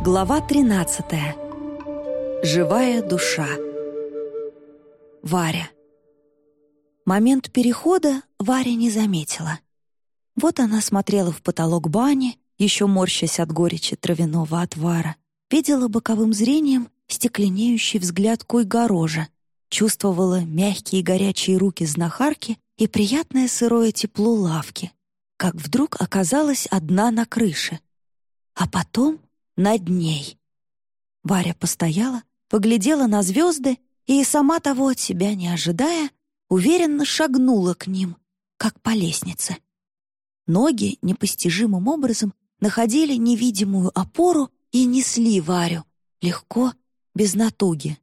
Глава 13. Живая душа. Варя. Момент перехода Варя не заметила. Вот она смотрела в потолок бани, еще морщась от горечи травяного отвара, видела боковым зрением стекленеющий взгляд Койгорожа, чувствовала мягкие горячие руки знахарки и приятное сырое тепло лавки, как вдруг оказалась одна на крыше. А потом над ней. Варя постояла, поглядела на звезды и, сама того от себя не ожидая, уверенно шагнула к ним, как по лестнице. Ноги непостижимым образом находили невидимую опору и несли Варю, легко, без натуги.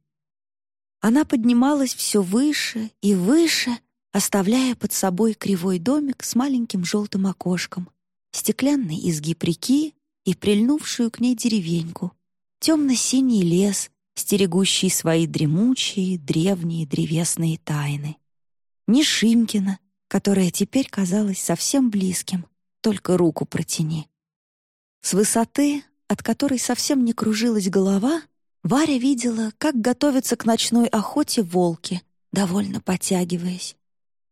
Она поднималась все выше и выше, оставляя под собой кривой домик с маленьким желтым окошком, стеклянный изгиб реки и прильнувшую к ней деревеньку, темно-синий лес, стерегущий свои дремучие, древние древесные тайны. Не Шимкина, которая теперь казалась совсем близким, только руку протяни. С высоты, от которой совсем не кружилась голова, Варя видела, как готовятся к ночной охоте волки, довольно потягиваясь,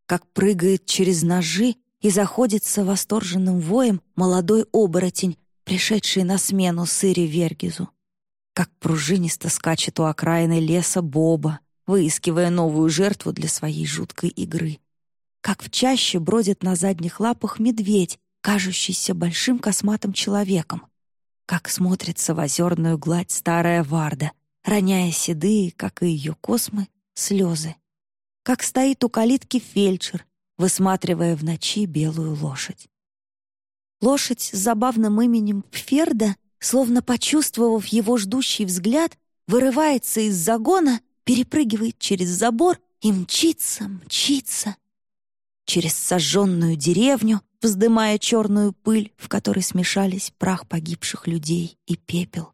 как прыгает через ножи и заходится восторженным воем молодой оборотень, пришедший на смену Сыре Вергизу. Как пружинисто скачет у окраины леса Боба, выискивая новую жертву для своей жуткой игры. Как в чаще бродит на задних лапах медведь, кажущийся большим косматым человеком. Как смотрится в озерную гладь старая Варда, роняя седые, как и ее космы, слезы. Как стоит у калитки фельдшер, высматривая в ночи белую лошадь. Лошадь с забавным именем Пферда, словно почувствовав его ждущий взгляд, вырывается из загона, перепрыгивает через забор и мчится, мчится. Через сожженную деревню, вздымая черную пыль, в которой смешались прах погибших людей и пепел.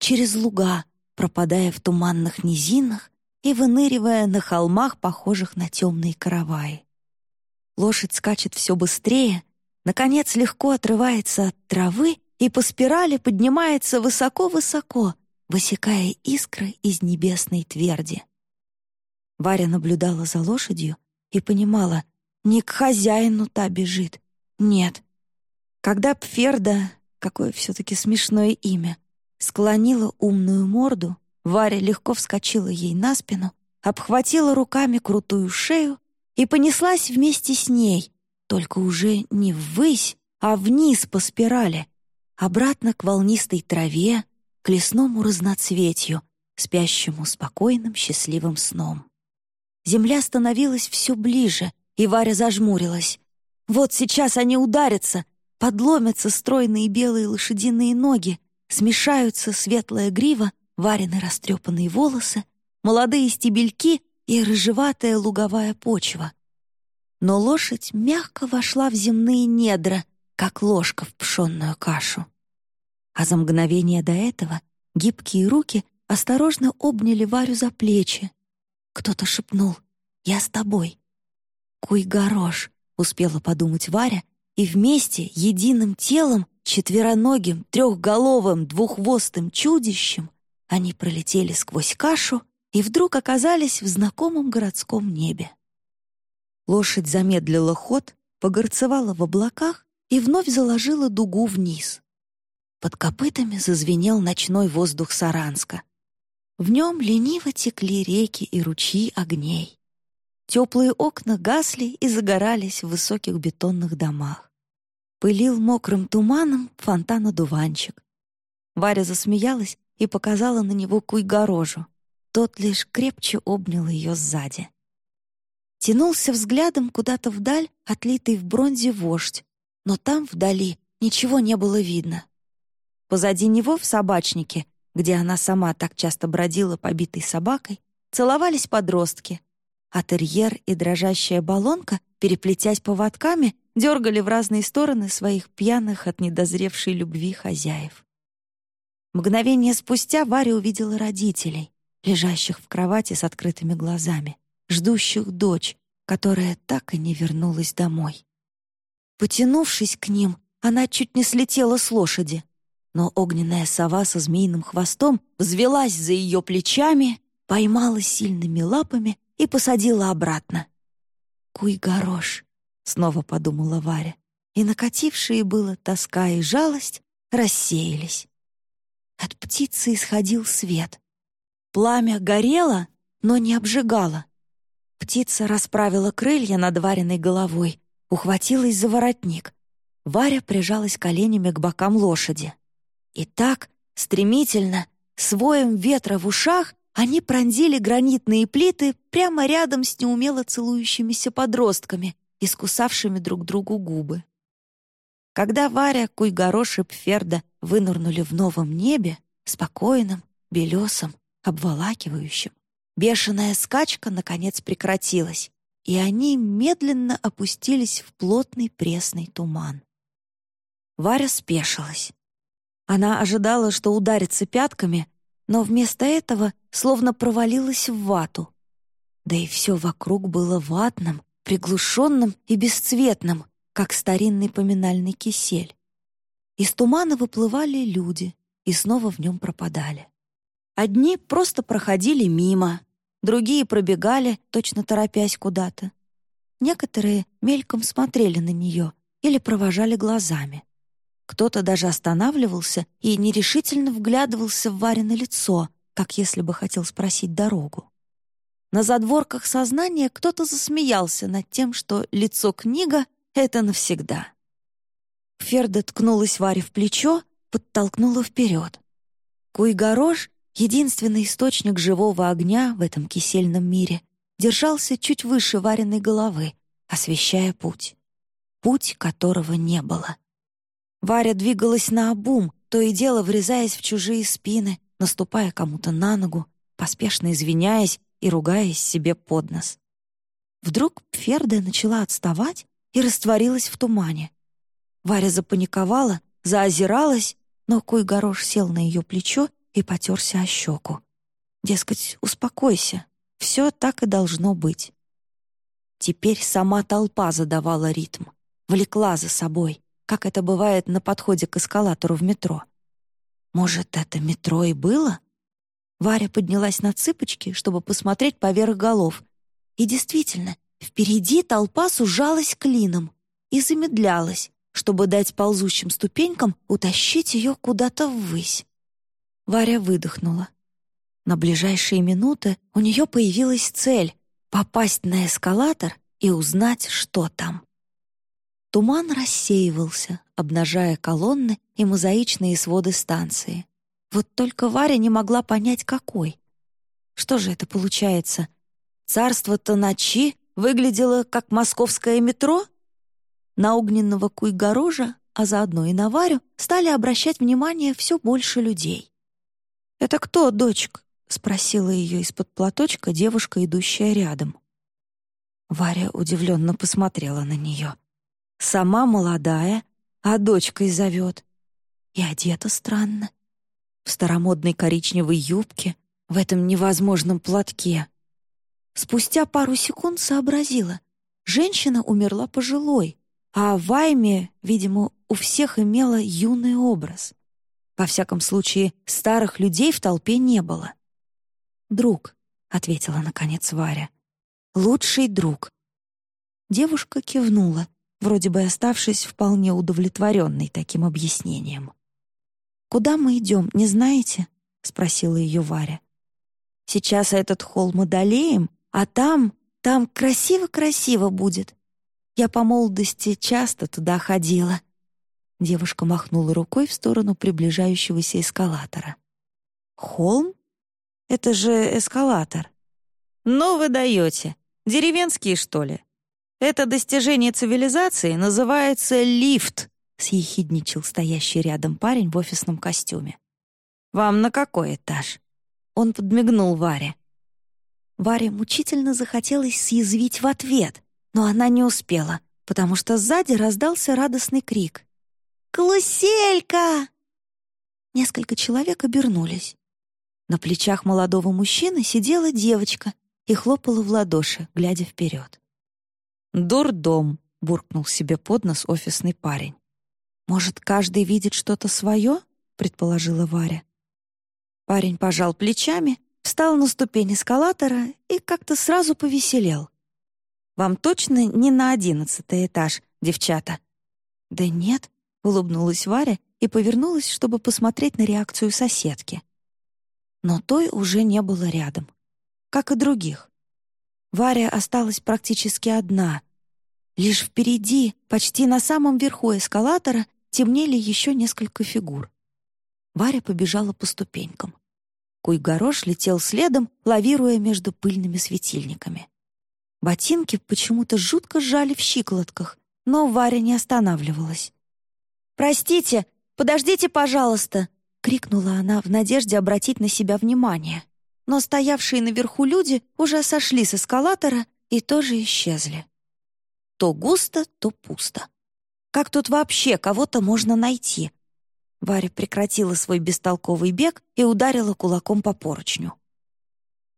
Через луга, пропадая в туманных низинах и выныривая на холмах, похожих на темные караваи. Лошадь скачет все быстрее, наконец легко отрывается от травы и по спирали поднимается высоко-высоко, высекая искры из небесной тверди. Варя наблюдала за лошадью и понимала, не к хозяину та бежит. Нет. Когда Пферда, какое все-таки смешное имя, склонила умную морду, Варя легко вскочила ей на спину, обхватила руками крутую шею и понеслась вместе с ней, только уже не ввысь, а вниз по спирали, обратно к волнистой траве, к лесному разноцветью, спящему спокойным счастливым сном. Земля становилась все ближе, и Варя зажмурилась. Вот сейчас они ударятся, подломятся стройные белые лошадиные ноги, смешаются светлая грива, вареные растрепанные волосы, молодые стебельки и рыжеватая луговая почва но лошадь мягко вошла в земные недра, как ложка в пшенную кашу. А за мгновение до этого гибкие руки осторожно обняли Варю за плечи. Кто-то шепнул «Я с тобой». «Куй-горош», — успела подумать Варя, и вместе, единым телом, четвероногим, трехголовым, двуххвостым чудищем они пролетели сквозь кашу и вдруг оказались в знакомом городском небе. Лошадь замедлила ход, погорцевала в облаках и вновь заложила дугу вниз. Под копытами зазвенел ночной воздух Саранска. В нем лениво текли реки и ручьи огней. Теплые окна гасли и загорались в высоких бетонных домах. Пылил мокрым туманом фонтан-одуванчик. Варя засмеялась и показала на него куйгорожу. Тот лишь крепче обнял ее сзади. Тянулся взглядом куда-то вдаль, отлитый в бронзе вождь, но там, вдали, ничего не было видно. Позади него, в собачнике, где она сама так часто бродила побитой собакой, целовались подростки, а терьер и дрожащая баллонка, переплетясь поводками, дергали в разные стороны своих пьяных от недозревшей любви хозяев. Мгновение спустя Варя увидела родителей, лежащих в кровати с открытыми глазами ждущих дочь, которая так и не вернулась домой. Потянувшись к ним, она чуть не слетела с лошади. но огненная сова со змеиным хвостом взвелась за ее плечами, поймала сильными лапами и посадила обратно. «Куй-горош», — снова подумала Варя, и накатившие было тоска и жалость рассеялись. От птицы исходил свет. Пламя горело, но не обжигало. Птица расправила крылья над вареной головой, ухватилась за воротник. Варя прижалась коленями к бокам лошади. И так, стремительно, с воем ветра в ушах, они пронзили гранитные плиты прямо рядом с неумело целующимися подростками, искусавшими друг другу губы. Когда Варя, Куйгорош и Пферда вынырнули в новом небе, спокойном, белесом, обволакивающем, бешеная скачка, наконец, прекратилась, и они медленно опустились в плотный пресный туман. Варя спешилась. Она ожидала, что ударится пятками, но вместо этого словно провалилась в вату. Да и все вокруг было ватным, приглушенным и бесцветным, как старинный поминальный кисель. Из тумана выплывали люди и снова в нем пропадали. Одни просто проходили мимо, другие пробегали, точно торопясь куда-то. Некоторые мельком смотрели на нее или провожали глазами. Кто-то даже останавливался и нерешительно вглядывался в Варино лицо, как если бы хотел спросить дорогу. На задворках сознания кто-то засмеялся над тем, что лицо-книга — это навсегда. Ферда ткнулась Варе в плечо, подтолкнула вперед. Куйгорош, единственный источник живого огня в этом кисельном мире, держался чуть выше Вариной головы, освещая путь. Путь, которого не было. Варя двигалась на обум, то и дело врезаясь в чужие спины, наступая кому-то на ногу, поспешно извиняясь и ругаясь себе под нос. Вдруг Пферда начала отставать и растворилась в тумане. Варя запаниковала, заозиралась, но Куй-Горош сел на ее плечо и потерся о щеку. Дескать, успокойся, все так и должно быть. Теперь сама толпа задавала ритм, влекла за собой, как это бывает на подходе к эскалатору в метро. Может, это метро и было? Варя поднялась на цыпочки, чтобы посмотреть поверх голов. И действительно, впереди толпа сужалась клином и замедлялась, чтобы дать ползущим ступенькам утащить ее куда-то ввысь. Варя выдохнула. На ближайшие минуты у нее появилась цель — попасть на эскалатор и узнать, что там. Туман рассеивался, обнажая колонны и мозаичные своды станции. Вот только Варя не могла понять, какой. Что же это получается? Царство Таначи выглядело как московское метро? На огненного Куйгорожа, а заодно и на Варю, стали обращать внимание все больше людей. «Это кто, дочка?» — спросила ее из-под платочка девушка, идущая рядом. Варя удивленно посмотрела на нее. Сама молодая, а дочкой зовет. И одета странно. В старомодной коричневой юбке, в этом невозможном платке. Спустя пару секунд сообразила. Женщина умерла пожилой, а Вайме, видимо, у всех имела юный образ. Во всяком случае, старых людей в толпе не было. «Друг», — ответила наконец Варя. «Лучший друг». Девушка кивнула, вроде бы оставшись вполне удовлетворенной таким объяснением. «Куда мы идем, не знаете?» — спросила ее Варя. «Сейчас этот холм одолеем, а там, там красиво-красиво будет. Я по молодости часто туда ходила». Девушка махнула рукой в сторону приближающегося эскалатора. «Холм? Это же эскалатор». «Ну вы даете. Деревенские, что ли?» Это достижение цивилизации называется лифт, съехидничал стоящий рядом парень в офисном костюме. Вам на какой этаж? Он подмигнул Варе. Варе мучительно захотелось съязвить в ответ, но она не успела, потому что сзади раздался радостный крик. «Клуселька!» Несколько человек обернулись. На плечах молодого мужчины сидела девочка и хлопала в ладоши, глядя вперед. «Дурдом», — буркнул себе под нос офисный парень. «Может, каждый видит что-то свое?» — предположила Варя. Парень пожал плечами, встал на ступень эскалатора и как-то сразу повеселел. «Вам точно не на одиннадцатый этаж, девчата?» «Да нет», — улыбнулась Варя и повернулась, чтобы посмотреть на реакцию соседки. Но той уже не было рядом, как и других. Варя осталась практически одна. Лишь впереди, почти на самом верху эскалатора, темнели еще несколько фигур. Варя побежала по ступенькам. Куй-горош летел следом, лавируя между пыльными светильниками. Ботинки почему-то жутко сжали в щиколотках, но Варя не останавливалась. «Простите, подождите, пожалуйста!» — крикнула она в надежде обратить на себя внимание. Но стоявшие наверху люди уже сошли с эскалатора и тоже исчезли. То густо, то пусто. Как тут вообще кого-то можно найти? Варя прекратила свой бестолковый бег и ударила кулаком по поручню.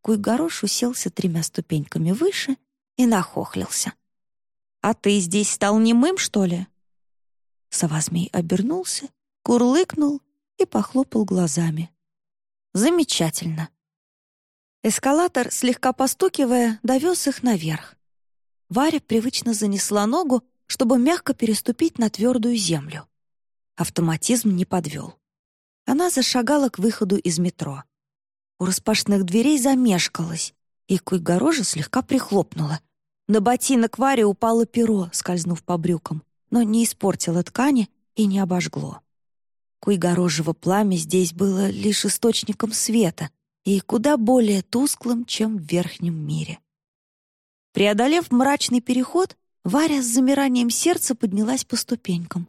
Куйгорош уселся тремя ступеньками выше и нахохлился. «А ты здесь стал немым, что ли?» Совазмей обернулся, курлыкнул и похлопал глазами. «Замечательно». Эскалатор, слегка постукивая, довез их наверх. Варя привычно занесла ногу, чтобы мягко переступить на твердую землю. Автоматизм не подвел. Она зашагала к выходу из метро. У распашных дверей замешкалась, и Куйгорожа слегка прихлопнула. На ботинок Варе упало перо, скользнув по брюкам, но не испортило ткани и не обожгло. Куйгорожево пламя здесь было лишь источником света и куда более тусклым, чем в верхнем мире. Преодолев мрачный переход, Варя с замиранием сердца поднялась по ступенькам.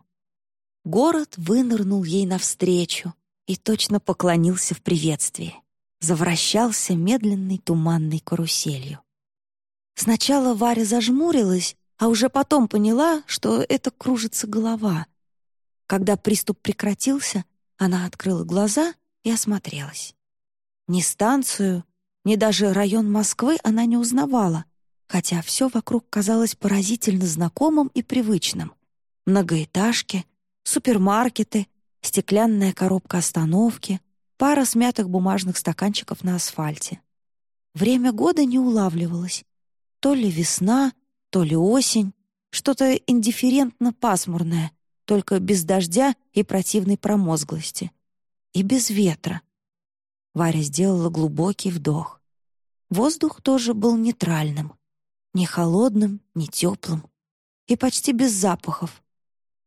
Город вынырнул ей навстречу и точно поклонился в приветствии. Завращался медленной туманной каруселью. Сначала Варя зажмурилась, а уже потом поняла, что это кружится голова. Когда приступ прекратился, она открыла глаза и осмотрелась. Ни станцию, ни даже район Москвы она не узнавала, хотя все вокруг казалось поразительно знакомым и привычным. Многоэтажки, супермаркеты, стеклянная коробка остановки, пара смятых бумажных стаканчиков на асфальте. Время года не улавливалось. То ли весна, то ли осень, что-то индифферентно пасмурное, только без дождя и противной промозглости. И без ветра. Варя сделала глубокий вдох. Воздух тоже был нейтральным. Ни холодным, ни теплым. И почти без запахов.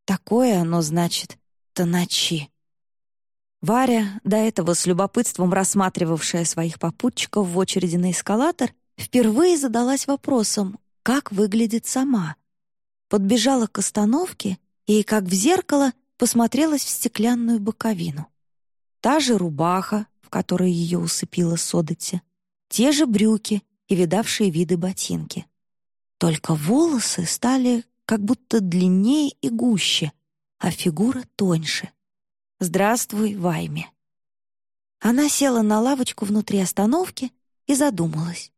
Такое оно, значит, то ночи. Варя, до этого с любопытством рассматривавшая своих попутчиков в очереди на эскалатор, впервые задалась вопросом, как выглядит сама. Подбежала к остановке и, как в зеркало, посмотрелась в стеклянную боковину. Та же рубаха, в которой ее усыпила Содотти, те же брюки и видавшие виды ботинки. Только волосы стали как будто длиннее и гуще, а фигура тоньше. «Здравствуй, Вайме». Она села на лавочку внутри остановки и задумалась.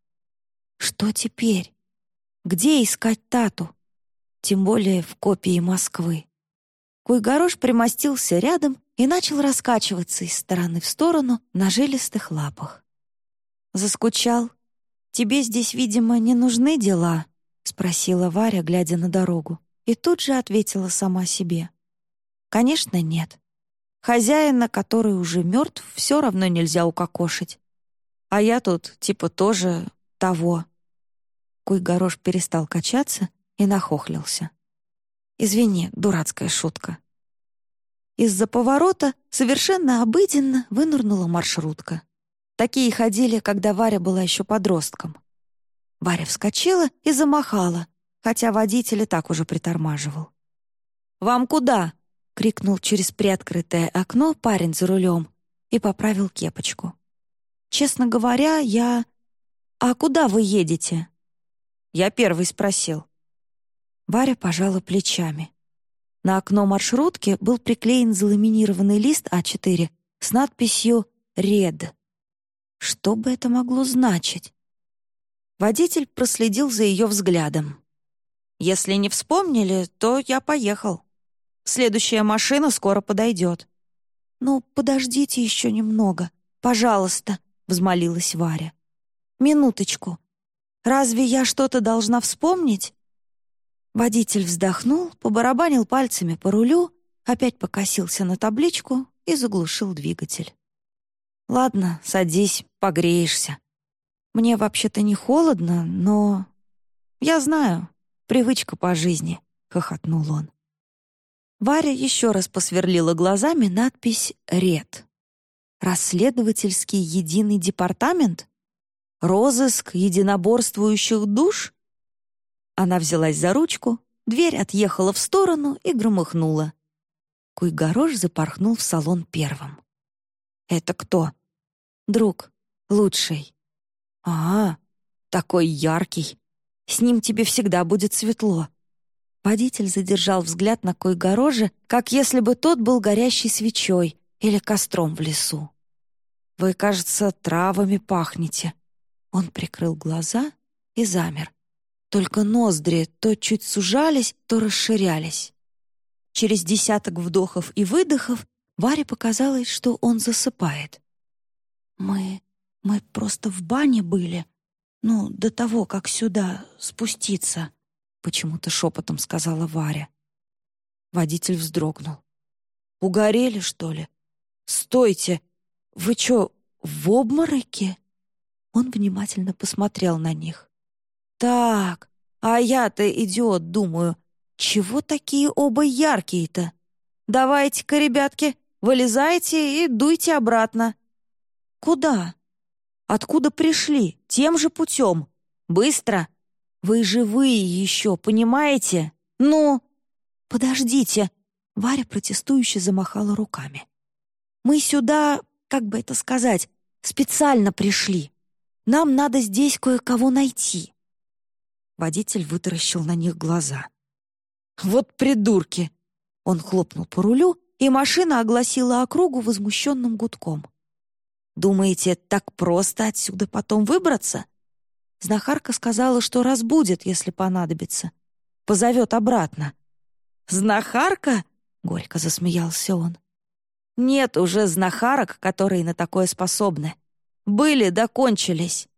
Что теперь? Где искать Тату? Тем более в копии Москвы. Куйгорош примостился рядом и начал раскачиваться из стороны в сторону на жилистых лапах. «Заскучал? Тебе здесь, видимо, не нужны дела?» — спросила Варя, глядя на дорогу, и тут же ответила сама себе. «Конечно, нет. Хозяина, который уже мертв, все равно нельзя укокошить. А я тут, типа, тоже того». Куй-горош перестал качаться и нахохлился. «Извини, дурацкая шутка». Из-за поворота совершенно обыденно вынырнула маршрутка. Такие ходили, когда Варя была еще подростком. Варя вскочила и замахала, хотя водитель и так уже притормаживал. «Вам куда?» — крикнул через приоткрытое окно парень за рулем и поправил кепочку. «Честно говоря, я...» «А куда вы едете?» Я первый спросил. Варя пожала плечами. На окно маршрутки был приклеен заламинированный лист А4 с надписью «Ред». Что бы это могло значить? Водитель проследил за ее взглядом. «Если не вспомнили, то я поехал. Следующая машина скоро подойдет». «Ну, подождите еще немного, пожалуйста», — взмолилась Варя. «Минуточку. Разве я что-то должна вспомнить?» Водитель вздохнул, побарабанил пальцами по рулю, опять покосился на табличку и заглушил двигатель. «Ладно, садись, погреешься. Мне вообще-то не холодно, но...» «Я знаю, привычка по жизни», — хохотнул он. Варя еще раз посверлила глазами надпись «Ред». «Расследовательский единый департамент? Розыск единоборствующих душ?» Она взялась за ручку, дверь отъехала в сторону и громыхнула. Куйгорош запорхнул в салон первым. «Это кто?» «Друг. Лучший». «А, такой яркий. С ним тебе всегда будет светло». Водитель задержал взгляд на Койгороже, как если бы тот был горящей свечой или костром в лесу. «Вы, кажется, травами пахнете». Он прикрыл глаза и замер. Только ноздри то чуть сужались, то расширялись. Через десяток вдохов и выдохов Варе показалось, что он засыпает. «Мы... мы просто в бане были. Ну, до того, как сюда спуститься», — почему-то шепотом сказала Варя. Водитель вздрогнул. «Угорели, что ли? Стойте! Вы чё, в обмороке?» Он внимательно посмотрел на них. «Так, а я-то, идиот, думаю, чего такие оба яркие-то? Давайте-ка, ребятки, вылезайте и дуйте обратно». «Куда?» «Откуда пришли? Тем же путем. Быстро. Вы живые еще, понимаете? Ну...» «Подождите!» Варя протестующе замахала руками. «Мы сюда, как бы это сказать, специально пришли. Нам надо здесь кое-кого найти». Водитель вытаращил на них глаза. «Вот придурки!» Он хлопнул по рулю, и машина огласила округу возмущенным гудком. «Думаете, так просто отсюда потом выбраться?» Знахарка сказала, что разбудит, если понадобится. Позовет обратно. «Знахарка?» — горько засмеялся он. «Нет уже знахарок, которые на такое способны. Были, докончились.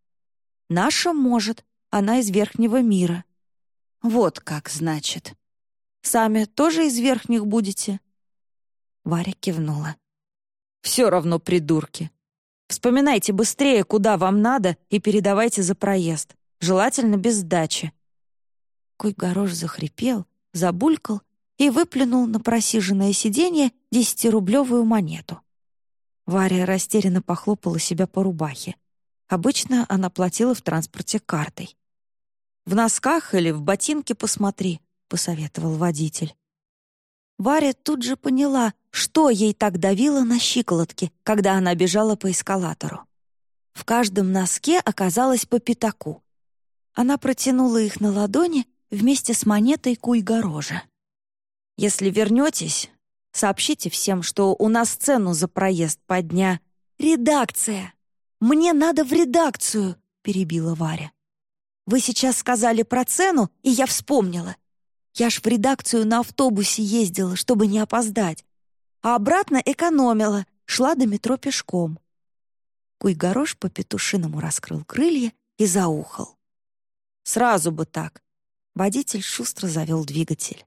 Наша может, она из верхнего мира. Вот как, значит. Сами тоже из верхних будете?» Варя кивнула. «Все равно придурки. Вспоминайте быстрее, куда вам надо, и передавайте за проезд. Желательно без сдачи». Куй-горош захрипел, забулькал и выплюнул на просиженное сиденье десятирублевую монету. Варя растерянно похлопала себя по рубахе. Обычно она платила в транспорте картой. «В носках или в ботинке посмотри», — посоветовал водитель. Варя тут же поняла, что ей так давило на щиколотке, когда она бежала по эскалатору. В каждом носке оказалось по пятаку. Она протянула их на ладони вместе с монетой куйгорожа. «Если вернетесь, сообщите всем, что у нас цену за проезд по дня...» «Редакция! Мне надо в редакцию!» — перебила Варя. Вы сейчас сказали про цену, и я вспомнила. Я ж в редакцию на автобусе ездила, чтобы не опоздать. А обратно экономила, шла до метро пешком. Куйгорош по-петушиному раскрыл крылья и заухал. Сразу бы так. Водитель шустро завел двигатель.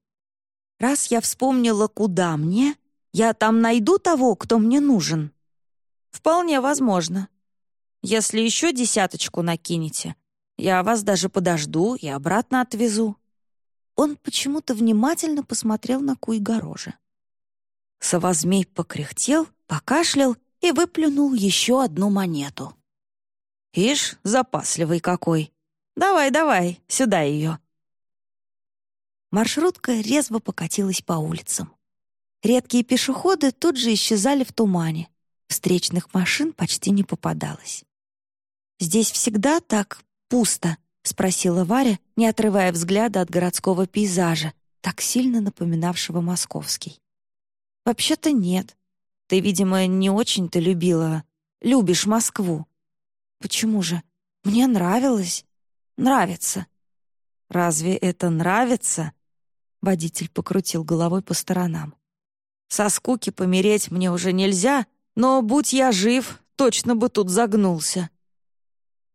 Раз я вспомнила, куда мне, я там найду того, кто мне нужен. Вполне возможно. Если еще десяточку накинете, я вас даже подожду и обратно отвезу». Он почему-то внимательно посмотрел на Куйгорожа. Совозмей покряхтел, покашлял и выплюнул еще одну монету. «Ишь, запасливый какой! Давай, давай, сюда ее!» Маршрутка резво покатилась по улицам. Редкие пешеходы тут же исчезали в тумане. Встречных машин почти не попадалось. Здесь всегда так пусто?» — спросила Варя, не отрывая взгляда от городского пейзажа, так сильно напоминавшего московский. «Вообще-то нет. Ты, видимо, не очень-то любила... Любишь Москву». «Почему же? Мне нравилось. Нравится». «Разве это нравится?» Водитель покрутил головой по сторонам. Со скуки помереть мне уже нельзя, но, будь я жив, точно бы тут загнулся.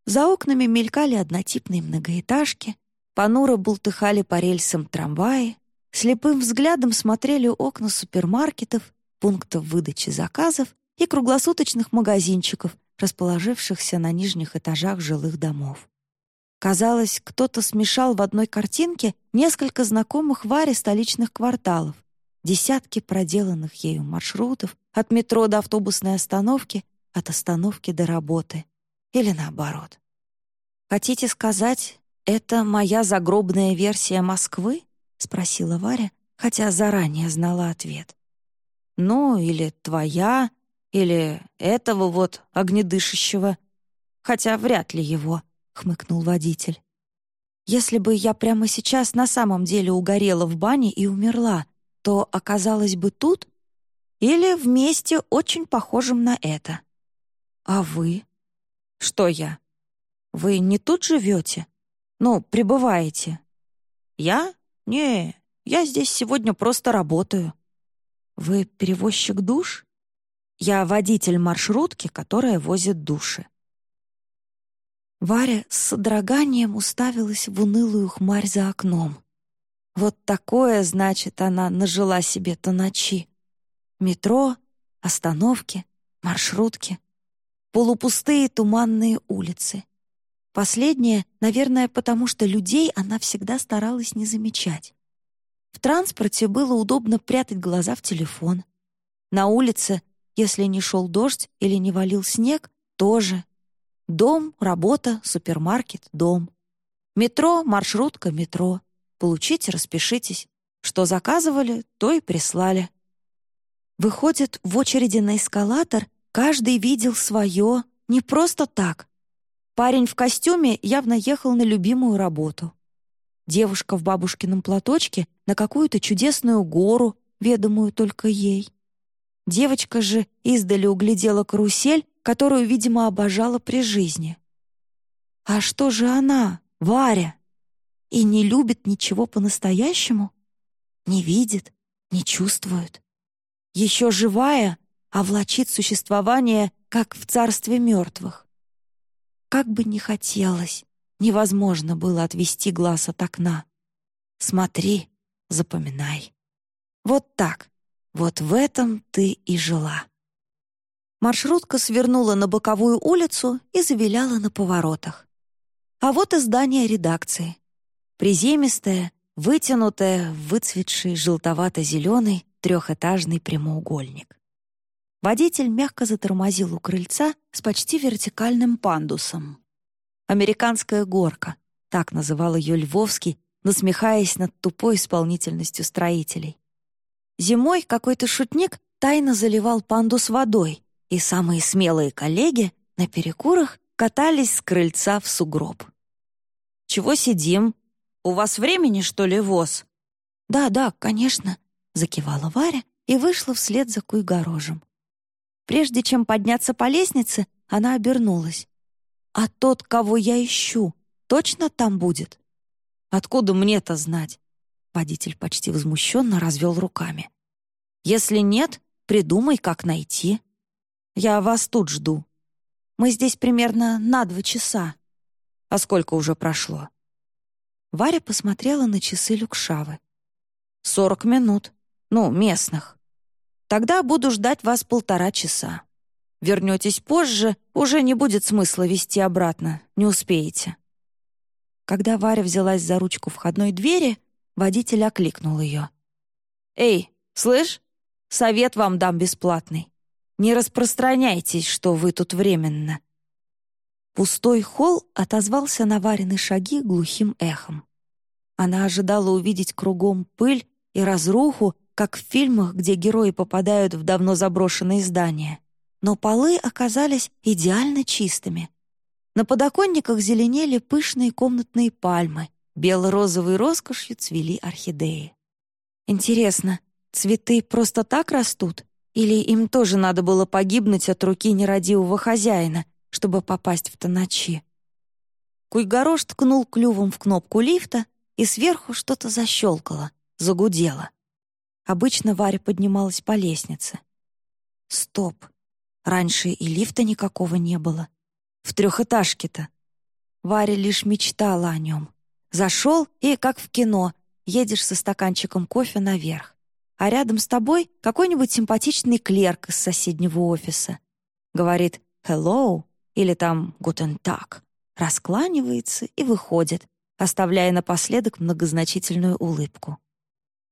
За окнами мелькали однотипные многоэтажки, понуро бултыхали по рельсам трамваи, слепым взглядом смотрели окна супермаркетов, пунктов выдачи заказов и круглосуточных магазинчиков, расположившихся на нижних этажах жилых домов. Казалось, кто-то смешал в одной картинке несколько знакомых Варе столичных кварталов, десятки проделанных ею маршрутов от метро до автобусной остановки, от остановки до работы. Или наоборот. «Хотите сказать, это моя загробная версия Москвы?» — спросила Варя, хотя заранее знала ответ. «Ну, или твоя, или этого вот огнедышащего. Хотя вряд ли его», — хмыкнул водитель. «Если бы я прямо сейчас на самом деле угорела в бане и умерла, то оказалась бы тут или в месте, очень похожем на это. А вы? Что я? Вы не тут живете? Ну, пребываете? Я? Не, я здесь сегодня просто работаю. Вы перевозчик душ? Я водитель маршрутки, которая возит души. Варя с содроганием уставилась в унылую хмарь за окном. Вот такое, значит, она нажила себе-то ночи. Метро, остановки, маршрутки. Полупустые туманные улицы. Последнее, наверное, потому что людей она всегда старалась не замечать. В транспорте было удобно прятать глаза в телефон. На улице, если не шел дождь или не валил снег, тоже. Дом, работа, супермаркет, дом. Метро, маршрутка, метро. Получите, распишитесь. Что заказывали, то и прислали. Выходит, в очереди на эскалатор каждый видел свое, не просто так. Парень в костюме явно ехал на любимую работу. Девушка в бабушкином платочке на какую-то чудесную гору, ведомую только ей. Девочка же издали углядела карусель, которую, видимо, обожала при жизни. А что же она, Варя? и не любит ничего по-настоящему? Не видит, не чувствует. Еще живая, а влачит существование, как в царстве мертвых. Как бы ни хотелось, невозможно было отвести глаз от окна. Смотри, запоминай. Вот так, вот в этом ты и жила. Маршрутка свернула на боковую улицу и завиляла на поворотах. А вот и здание редакции. Приземистая, вытянутая, выцветший желтовато-зеленый трехэтажный прямоугольник. Водитель мягко затормозил у крыльца с почти вертикальным пандусом. «Американская горка», — так называл ее Львовский, насмехаясь над тупой исполнительностью строителей. Зимой какой-то шутник тайно заливал пандус водой, и самые смелые коллеги на перекурах катались с крыльца в сугроб. «Чего сидим?» У вас времени, что ли, воз?» «Да, да, конечно», — закивала Варя и вышла вслед за куйгорожем. Прежде чем подняться по лестнице, она обернулась. «А тот, кого я ищу, точно там будет?» «Откуда мне-то знать?» Водитель почти возмущенно развел руками. «Если нет, придумай, как найти. Я вас тут жду. Мы здесь примерно на два часа. А сколько уже прошло?» Варя посмотрела на часы Люкшавы. «Сорок минут. Ну, местных. Тогда буду ждать вас полтора часа. Вернетесь позже, уже не будет смысла вести обратно, не успеете». Когда Варя взялась за ручку входной двери, водитель окликнул ее. «Эй, слышь, совет вам дам бесплатный. Не распространяйтесь, что вы тут временно. Пустой холл отозвался на Варины шаги глухим эхом. Она ожидала увидеть кругом пыль и разруху, как в фильмах, где герои попадают в давно заброшенные здания. Но полы оказались идеально чистыми. На подоконниках зеленели пышные комнатные пальмы, бело-розовой роскошью цвели орхидеи. Интересно, цветы просто так растут? Или им тоже надо было погибнуть от руки нерадивого хозяина, чтобы попасть в Тоночи. Куйгорош ткнул клювом в кнопку лифта, и сверху что-то защелкало, загудело. Обычно Варя поднималась по лестнице. Стоп. Раньше и лифта никакого не было. В трехэтажке-то. Варя лишь мечтала о нем. Зашел и, как в кино, едешь со стаканчиком кофе наверх. А рядом с тобой какой-нибудь симпатичный клерк из соседнего офиса. Говорит «hello» или там «guten Tag», раскланивается и выходит, оставляя напоследок многозначительную улыбку.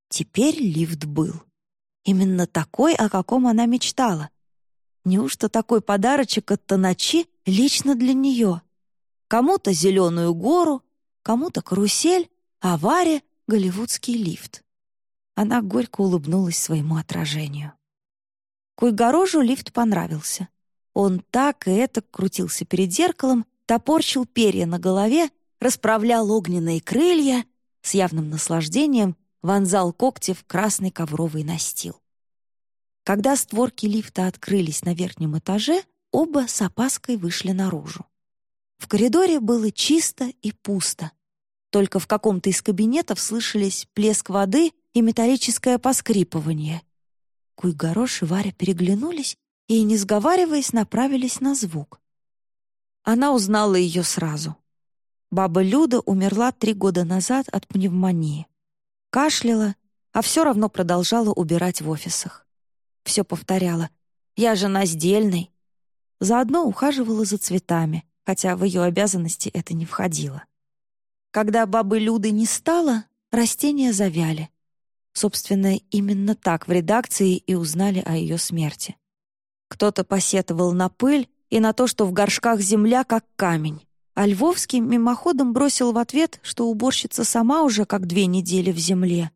Теперь лифт был. Именно такой, о каком она мечтала. Неужто такой подарочек от Таначи лично для нее? Кому-то зеленую гору, кому-то карусель, а Варе — голливудский лифт. Она горько улыбнулась своему отражению. Куйгорожу лифт понравился. Он так и это крутился перед зеркалом, топорщил перья на голове, расправлял огненные крылья, с явным наслаждением вонзал когти в красный ковровый настил. Когда створки лифта открылись на верхнем этаже, оба с опаской вышли наружу. В коридоре было чисто и пусто. Только в каком-то из кабинетов слышались плеск воды и металлическое поскрипывание. Куйгорош и Варя переглянулись и, не сговариваясь, направились на звук. Она узнала ее сразу. Баба Люда умерла три года назад от пневмонии. Кашляла, а все равно продолжала убирать в офисах все повторяла. «Я же наздельный». Заодно ухаживала за цветами, хотя в ее обязанности это не входило. Когда бабы Люды не стало, растения завяли. Собственно, именно так в редакции и узнали о ее смерти. Кто-то посетовал на пыль и на то, что в горшках земля как камень. А Львовский мимоходом бросил в ответ, что уборщица сама уже как две недели в земле.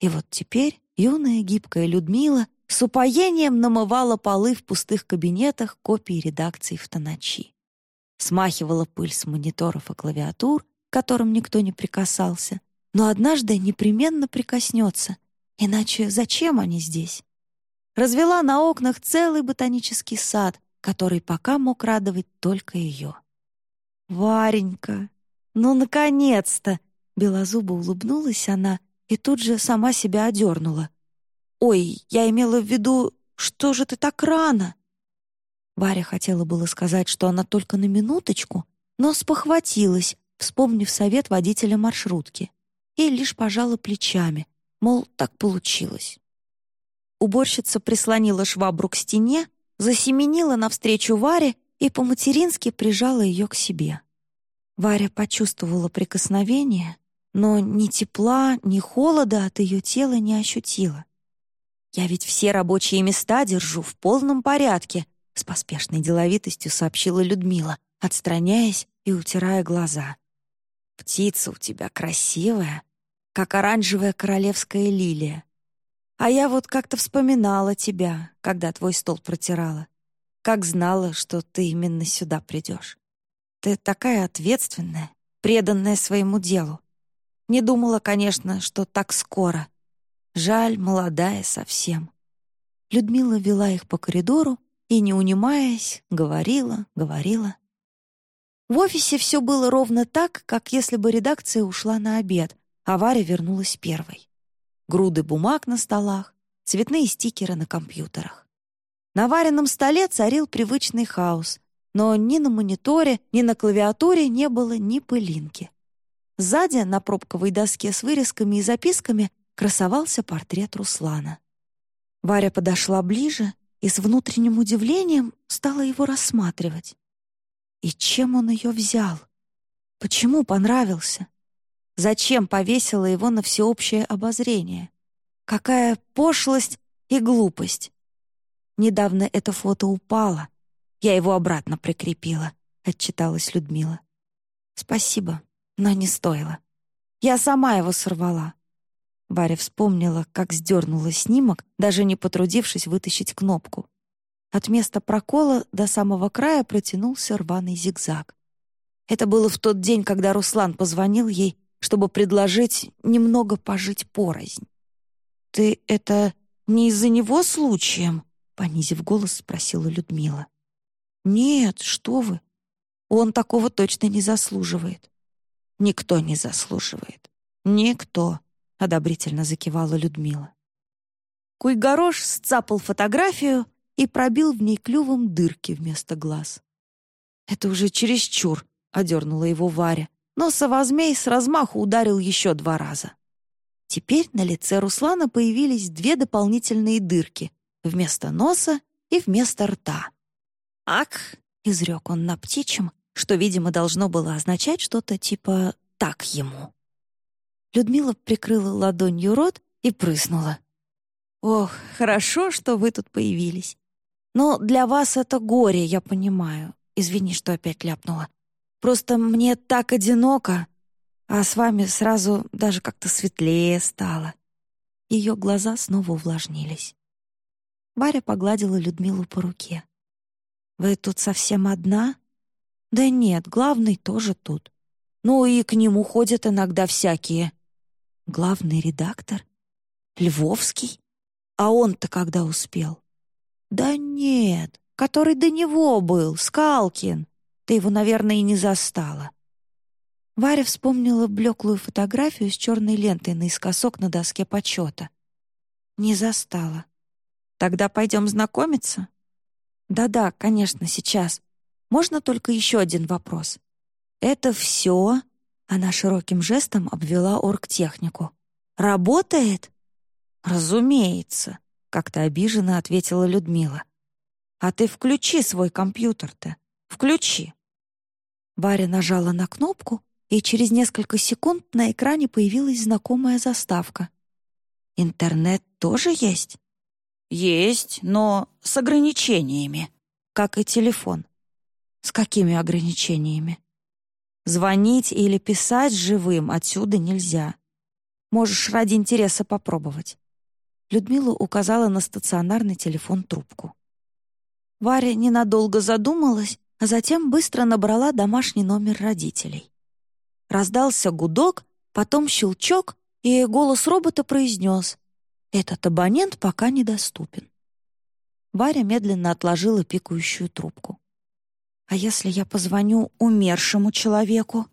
И вот теперь юная гибкая Людмила с упоением намывала полы в пустых кабинетах копий редакций в Тоночи. Смахивала пыль с мониторов и клавиатур, к которым никто не прикасался, но однажды непременно прикоснется, иначе зачем они здесь? Развела на окнах целый ботанический сад, который пока мог радовать только ее. «Варенька! Ну, наконец-то!» Белозубо улыбнулась она и тут же сама себя одернула — «Ой, я имела в виду, что же ты так рано?» Варя хотела было сказать, что она только на минуточку, но спохватилась, вспомнив совет водителя маршрутки, и лишь пожала плечами, мол, так получилось. Уборщица прислонила швабру к стене, засеменила навстречу Варе и по-матерински прижала ее к себе. Варя почувствовала прикосновение, но ни тепла, ни холода от ее тела не ощутила. «Я ведь все рабочие места держу в полном порядке», с поспешной деловитостью сообщила Людмила, отстраняясь и утирая глаза. «Птица у тебя красивая, как оранжевая королевская лилия. А я вот как-то вспоминала тебя, когда твой стол протирала. Как знала, что ты именно сюда придешь. Ты такая ответственная, преданная своему делу. Не думала, конечно, что так скоро — Жаль, молодая совсем. Людмила вела их по коридору и, не унимаясь, говорила, говорила. В офисе все было ровно так, как если бы редакция ушла на обед, а Варя вернулась первой. Груды бумаг на столах, цветные стикеры на компьютерах. На вареном столе царил привычный хаос, но ни на мониторе, ни на клавиатуре не было ни пылинки. Сзади, на пробковой доске с вырезками и записками, красовался портрет Руслана. Варя подошла ближе и с внутренним удивлением стала его рассматривать. И чем он ее взял? Почему понравился? Зачем повесила его на всеобщее обозрение? Какая пошлость и глупость! Недавно это фото упало. Я его обратно прикрепила, — отчиталась Людмила. Спасибо, но не стоило. Я сама его сорвала. Варя вспомнила, как сдернула снимок, даже не потрудившись вытащить кнопку. От места прокола до самого края протянулся рваный зигзаг. Это было в тот день, когда Руслан позвонил ей, чтобы предложить немного пожить порознь. «Ты это не из-за него случаем?» — понизив голос, спросила Людмила. «Нет, что вы. Он такого точно не заслуживает». «Никто не заслуживает. Никто», одобрительно закивала Людмила. Куйгорош сцапал фотографию и пробил в ней клювом дырки вместо глаз. «Это уже чересчур», — одернула его Варя, но совозмей с размаху ударил еще два раза. Теперь на лице Руслана появились две дополнительные дырки вместо носа и вместо рта. «Ак!» — изрек он на птичьем, что, видимо, должно было означать что-то типа «так ему». Людмила прикрыла ладонью рот и прыснула. «Ох, хорошо, что вы тут появились. Но для вас это горе, я понимаю. Извини, что опять ляпнула. Просто мне так одиноко, а с вами сразу даже как-то светлее стало». Ее глаза снова увлажнились. Варя погладила Людмилу по руке. «Вы тут совсем одна?» «Да нет, главный тоже тут. Ну и к нему ходят иногда всякие». «Главный редактор? Львовский? А он-то когда успел?» «Да нет, который до него был, Скалкин. Ты его, наверное, и не застала». Варя вспомнила блеклую фотографию с черной лентой наискосок на доске почета. «Не застала. Тогда пойдем знакомиться?» «Да-да, конечно, сейчас. Можно только еще один вопрос?» «Это все?» — она широким жестом обвела оргтехнику. «Работает?» «Разумеется», — как-то обиженно ответила Людмила. «А ты включи свой компьютер-то. Включи». Варя нажала на кнопку, и через несколько секунд на экране появилась знакомая заставка. «Интернет тоже есть?» «Есть, но с ограничениями, как и телефон». «С какими ограничениями?» «Звонить или писать живым отсюда нельзя. Можешь ради интереса попробовать». Людмила указала на стационарный телефон трубку. Варя ненадолго задумалась, а затем быстро набрала домашний номер родителей. Раздался гудок, потом щелчок, и голос робота произнес «Этот абонент пока недоступен». Варя медленно отложила пикающую трубку. «А если я позвоню умершему человеку?»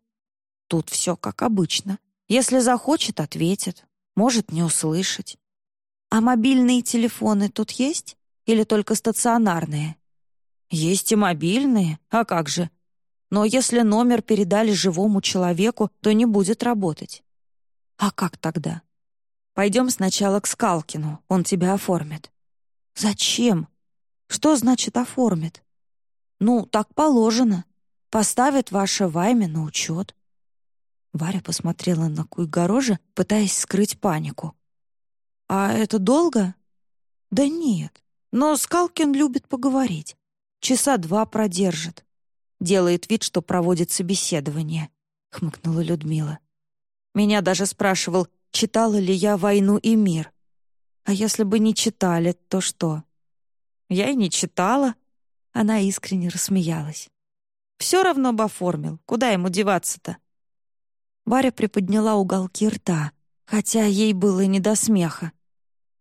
«Тут все как обычно. Если захочет, ответит. Может, не услышать. А мобильные телефоны тут есть? Или только стационарные?» «Есть и мобильные. А как же? Но если номер передали живому человеку, то не будет работать. А как тогда? Пойдем сначала к Скалкину, он тебя оформит. Зачем? Что значит оформит? Ну, так положено. Поставит ваше вайме на учет. Варя посмотрела на Куйгорожа, пытаясь скрыть панику. «А это долго?» «Да нет. Но Скалкин любит поговорить. Часа два продержит. Делает вид, что проводит собеседование», — хмыкнула Людмила. «Меня даже спрашивал, читала ли я «Войну и мир». А если бы не читали, то что?» «Я и не читала». Она искренне рассмеялась. «Все равно бы оформил. Куда ему деваться-то?» Варя приподняла уголки рта, хотя ей было не до смеха.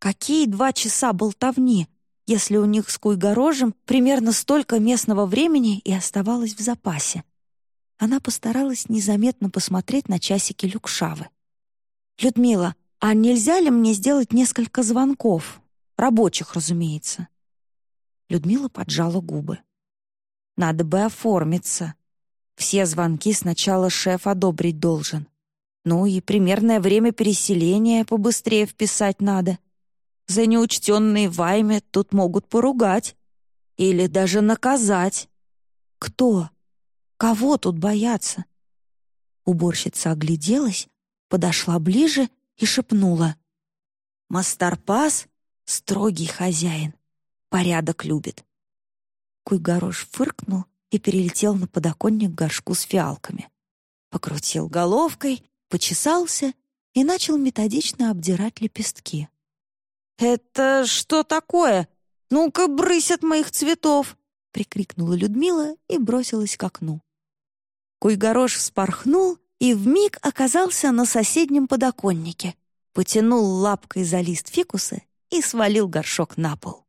Какие два часа болтовни, если у них с Куйгорожем примерно столько местного времени и оставалось в запасе. Она постаралась незаметно посмотреть на часики Люкшавы. «Людмила, а нельзя ли мне сделать несколько звонков? Рабочих, разумеется». Людмила поджала губы. «Надо бы оформиться. Все звонки сначала шеф одобрить должен. Ну и примерное время переселения побыстрее вписать надо. За неучтенные вайме тут могут поругать. Или даже наказать. Кто? Кого тут бояться? Уборщица огляделась, подошла ближе и шепнула. «Мастарпас — строгий хозяин, порядок любит». Куйгорош фыркнул и перелетел на подоконник горшку с фиалками. Покрутил головкой, почесался и начал методично обдирать лепестки. «Это что такое? Ну-ка, брысь от моих цветов!» — прикрикнула Людмила и бросилась к окну. Куйгорош вспорхнул и вмиг оказался на соседнем подоконнике, потянул лапкой за лист фикуса и свалил горшок на пол.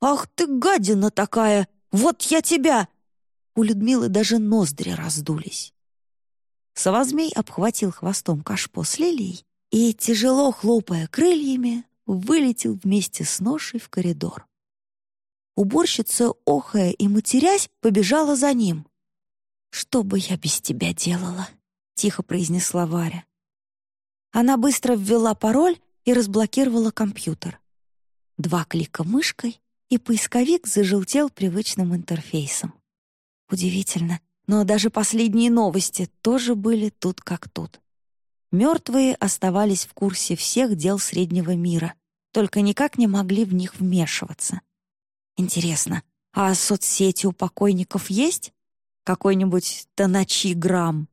«Ах ты, гадина такая! Вот я тебя!» У Людмилы даже ноздри раздулись. Совозмей обхватил хвостом кашпо с лилией и, тяжело хлопая крыльями, вылетел вместе с ношей в коридор. Уборщица, охая и матерясь, побежала за ним. «Что бы я без тебя делала?» — тихо произнесла Варя. Она быстро ввела пароль и разблокировала компьютер. Два клика мышкой, и поисковик зажелтел привычным интерфейсом. Удивительно, но даже последние новости тоже были тут как тут. Мертвые оставались в курсе всех дел среднего мира, только никак не могли в них вмешиваться. Интересно, а соцсети у покойников есть? Какой-нибудь Таначи-грамм?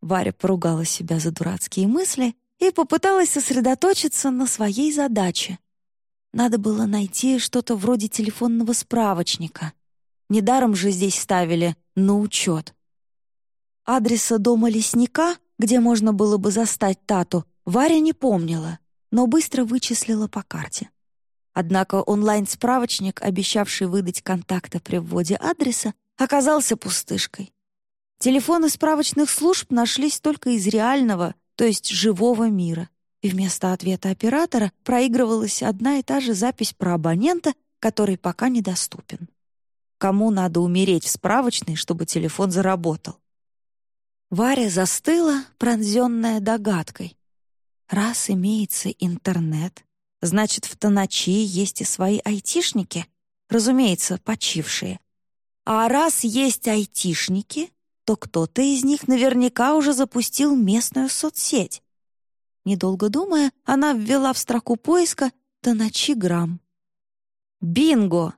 Варя поругала себя за дурацкие мысли и попыталась сосредоточиться на своей задаче. Надо было найти что-то вроде телефонного справочника. Недаром же здесь ставили «на учет». Адреса дома лесника, где можно было бы застать Тату, Варя не помнила, но быстро вычислила по карте. Однако онлайн-справочник, обещавший выдать контакты при вводе адреса, оказался пустышкой. Телефоны справочных служб нашлись только из реального, то есть живого мира, и вместо ответа оператора проигрывалась одна и та же запись про абонента, который пока недоступен. Кому надо умереть в справочной, чтобы телефон заработал? Варя застыла, пронзенная догадкой. Раз имеется интернет, значит, в Таначи есть и свои айтишники, разумеется, почившие. А раз есть айтишники, то кто-то из них наверняка уже запустил местную соцсеть. Недолго думая, она ввела в строку поиска «Таначи Грамм». Бинго!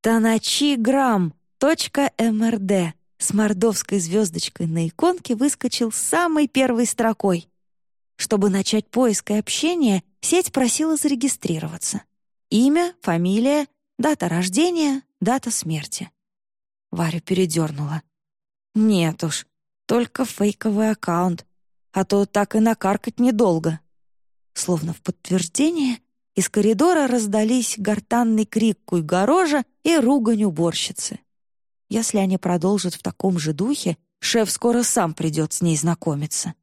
«Таначи Грамм. .мрд» с мордовской звездочкой на иконке выскочил самой первой строкой. Чтобы начать поиск и общение, сеть просила зарегистрироваться. Имя, фамилия, дата рождения, дата смерти. Варя передернула. Нет уж, только фейковый аккаунт, а то так и накаркать недолго. Словно в подтверждение, из коридора раздались гортанный крик куйгорожа и ругань уборщицы. Если они продолжат в таком же духе, шеф скоро сам придет с ней знакомиться.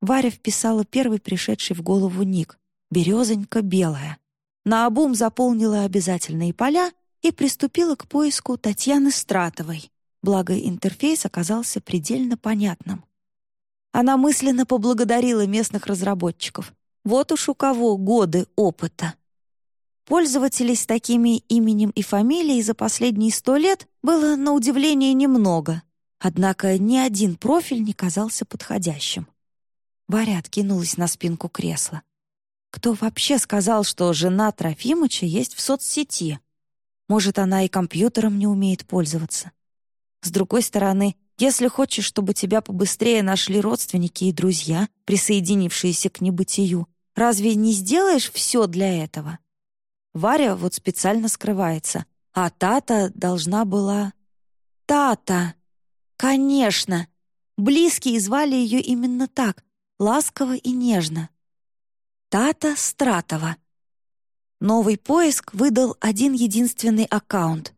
Варя вписала первый пришедший в голову ник — «Березонька белая». Наобум заполнила обязательные поля и приступила к поиску Татьяны Стратовой, благо интерфейс оказался предельно понятным. Она мысленно поблагодарила местных разработчиков. Вот уж у кого годы опыта. Пользователей с такими именем и фамилией за последние сто лет было, на удивление, немного. Однако ни один профиль не казался подходящим. Варя откинулась на спинку кресла. Кто вообще сказал, что жена Трофимыча есть в соцсети? Может, она и компьютером не умеет пользоваться? С другой стороны, если хочешь, чтобы тебя побыстрее нашли родственники и друзья, присоединившиеся к небытию, Разве не сделаешь все для этого? Варя вот специально скрывается, а Тата должна была... Тата! Конечно! Близкие звали ее именно так, ласково и нежно. Тата Стратова. Новый поиск выдал один единственный аккаунт.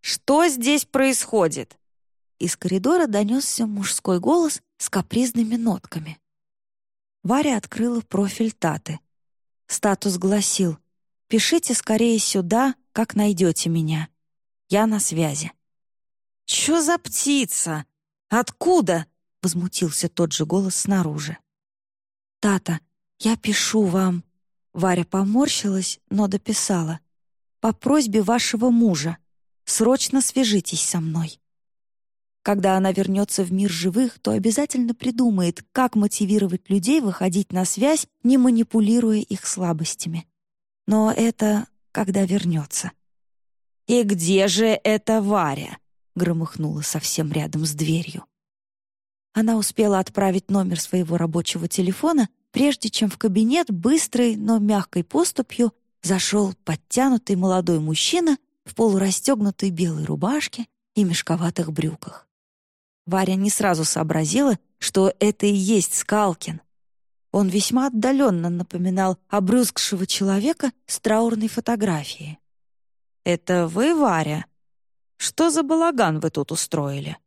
«Что здесь происходит?» Из коридора донесся мужской голос с капризными нотками. Варя открыла профиль Таты. Статус гласил «Пишите скорее сюда, как найдете меня. Я на связи». «Чё за птица? Откуда?» — возмутился тот же голос снаружи. «Тата, я пишу вам». Варя поморщилась, но дописала. «По просьбе вашего мужа. Срочно свяжитесь со мной». Когда она вернется в мир живых, то обязательно придумает, как мотивировать людей выходить на связь, не манипулируя их слабостями. Но это когда вернется. «И где же эта Варя?» — громыхнула совсем рядом с дверью. Она успела отправить номер своего рабочего телефона, прежде чем в кабинет быстрой, но мягкой поступью зашел подтянутый молодой мужчина в полурастегнутой белой рубашке и мешковатых брюках. Варя не сразу сообразила, что это и есть Скалкин. Он весьма отдаленно напоминал обрюзгшего человека с траурной фотографией. «Это вы, Варя? Что за балаган вы тут устроили?»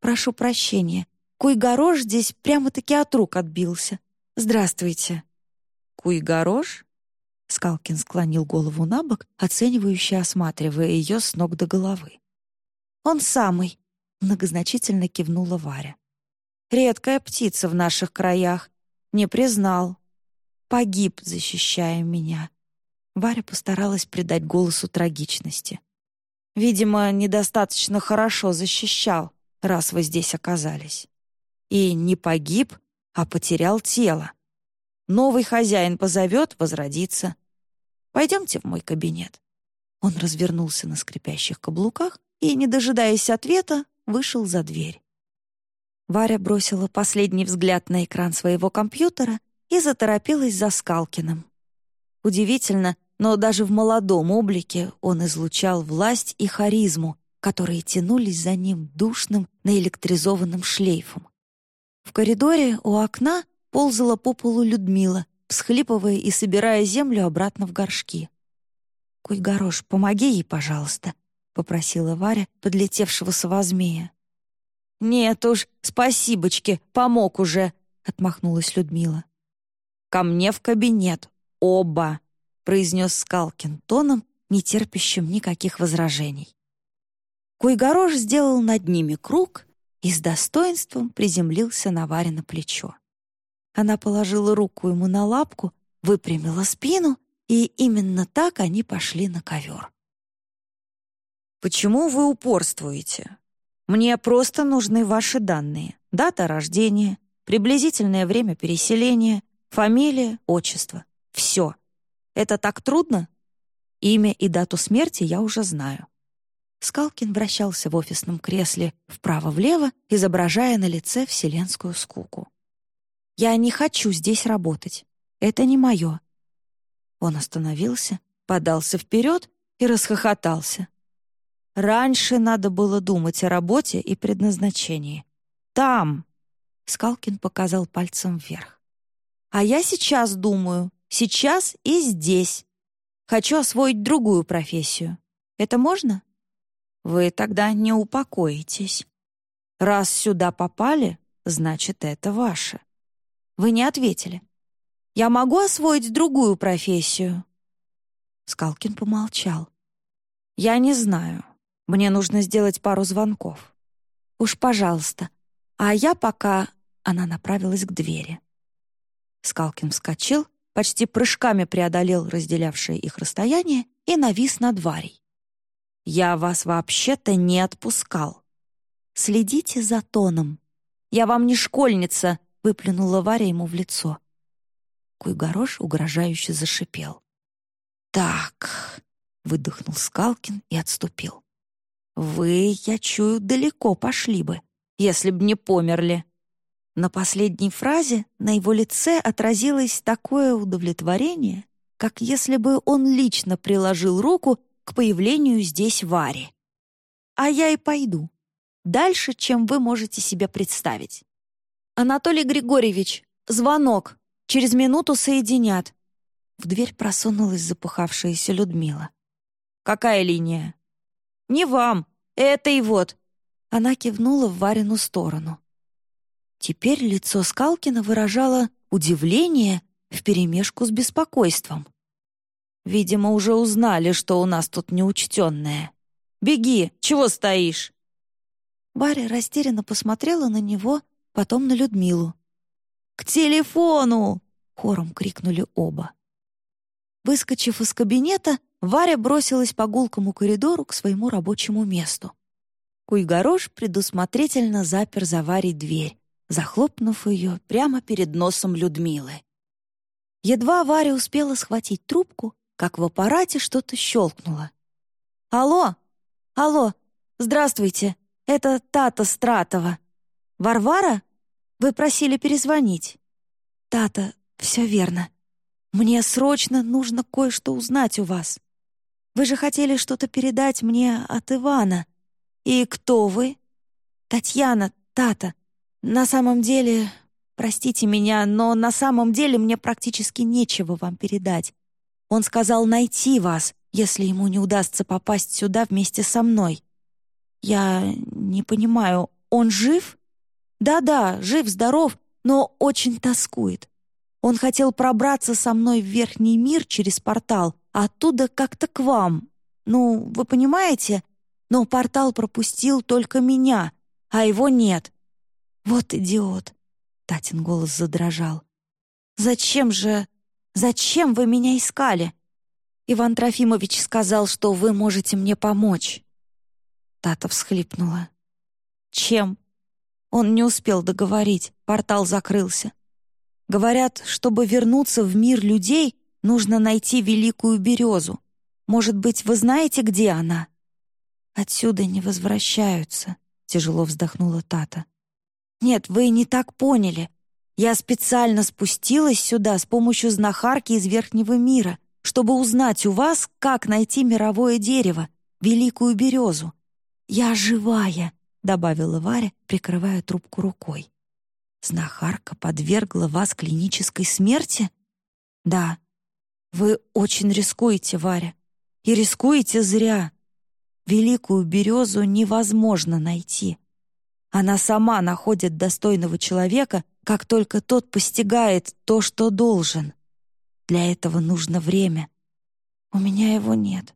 «Прошу прощения. Куйгорож здесь прямо-таки от рук отбился. Здравствуйте». «Куйгорож? Скалкин склонил голову на бок, оценивающе осматривая ее с ног до головы. «Он самый», — многозначительно кивнула Варя. «Редкая птица в наших краях. Не признал. Погиб, защищая меня». Варя постаралась придать голосу трагичности. «Видимо, недостаточно хорошо защищал, раз вы здесь оказались. И не погиб, а потерял тело. Новый хозяин позовет, возродится. Пойдемте в мой кабинет». Он развернулся на скрипящих каблуках и, не дожидаясь ответа, вышел за дверь. Варя бросила последний взгляд на экран своего компьютера и заторопилась за Скалкиным. Удивительно, но даже в молодом облике он излучал власть и харизму, которые тянулись за ним душным, наэлектризованным шлейфом. В коридоре у окна ползала по полу Людмила, всхлипывая и собирая землю обратно в горшки. «Куй-горош, помоги ей, пожалуйста», — попросила Варя, подлетевшего совозмея. «Нет уж, спасибочки, помог уже», — отмахнулась Людмила. «Ко мне в кабинет. Оба», — произнес Скалкин тоном, не терпящим никаких возражений. Куйгорош сделал над ними круг и с достоинством приземлился на Варе на плечо. Она положила руку ему на лапку, выпрямила спину, и именно так они пошли на ковер. «Почему вы упорствуете? Мне просто нужны ваши данные. Дата рождения, приблизительное время переселения, фамилия, отчество. Все. Это так трудно? Имя и дату смерти я уже знаю». Скалкин вращался в офисном кресле вправо-влево, изображая на лице вселенскую скуку. Я не хочу здесь работать. Это не мое». Он остановился, подался вперед и расхохотался. «Раньше надо было думать о работе и предназначении. Там!» Скалкин показал пальцем вверх. «А я сейчас думаю. Сейчас и здесь. Хочу освоить другую профессию. Это можно?» «Вы тогда не упокоитесь. Раз сюда попали, значит, это ваше. Вы не ответили. Я могу освоить другую профессию?» Скалкин помолчал. «Я не знаю. Мне нужно сделать пару звонков. Уж, пожалуйста. А я пока...» Она направилась к двери. Скалкин вскочил, почти прыжками преодолел разделявшее их расстояние и навис над Варей. «Я вас вообще-то не отпускал. Следите за тоном. Я вам не школьница, выплюнула Варя ему в лицо. Куйгорош угрожающе зашипел. «Так», — выдохнул Скалкин и отступил. «Вы, я чую, далеко пошли бы, если б не померли». На последней фразе на его лице отразилось такое удовлетворение, как если бы он лично приложил руку к появлению здесь Вари. «А я и пойду. Дальше, чем вы можете себе представить. «Анатолий Григорьевич, звонок. Через минуту соединят». В дверь просунулась запыхавшаяся Людмила. «Какая линия?» «Не вам. Это и вот». Она кивнула в Варину сторону. Теперь лицо Скалкина выражало удивление вперемешку с беспокойством. «Видимо, уже узнали, что у нас тут неучтенное. Беги, чего стоишь?» Варя растерянно посмотрела на него, потом на Людмилу. «К телефону!» — хором крикнули оба. Выскочив из кабинета, Варя бросилась по гулкому коридору к своему рабочему месту. Куйгорош предусмотрительно запер за Варей дверь, захлопнув ее прямо перед носом Людмилы. Едва Варя успела схватить трубку, как в аппарате что-то щелкнуло. «Алло! Алло! Здравствуйте! Это Тата Стратова!» «Варвара? Вы просили перезвонить». «Тата, все верно. Мне срочно нужно кое-что узнать у вас. Вы же хотели что-то передать мне от Ивана. И кто вы?» «Татьяна, Тата. На самом деле, простите меня, но на самом деле мне практически нечего вам передать. Он сказал найти вас, если ему не удастся попасть сюда вместе со мной. Я не понимаю, он жив?» Да-да, жив-здоров, но очень тоскует. Он хотел пробраться со мной в верхний мир через портал, а оттуда как-то к вам. Ну, вы понимаете? Но портал пропустил только меня, а его нет. Вот идиот. Татин голос задрожал. «Зачем же... Зачем вы меня искали?» Иван Трофимович сказал, что вы можете мне помочь. Тата всхлипнула. «Чем?» Он не успел договорить, портал закрылся. Говорят, чтобы вернуться в мир людей, нужно найти великую березу. Может быть, вы знаете, где она? Отсюда не возвращаются, тяжело вздохнула Тата. Нет, вы не так поняли. Я специально спустилась сюда с помощью знахарки из Верхнего мира, чтобы узнать у вас, как найти мировое дерево, великую березу. Я живая, добавила Варя, прикрывая трубку рукой. Знахарка подвергла вас клинической смерти? Да. Вы очень рискуете, Варя. И рискуете зря. Великую березу невозможно найти. Она сама находит достойного человека, как только тот постигает то, что должен. Для этого нужно время. У меня его нет.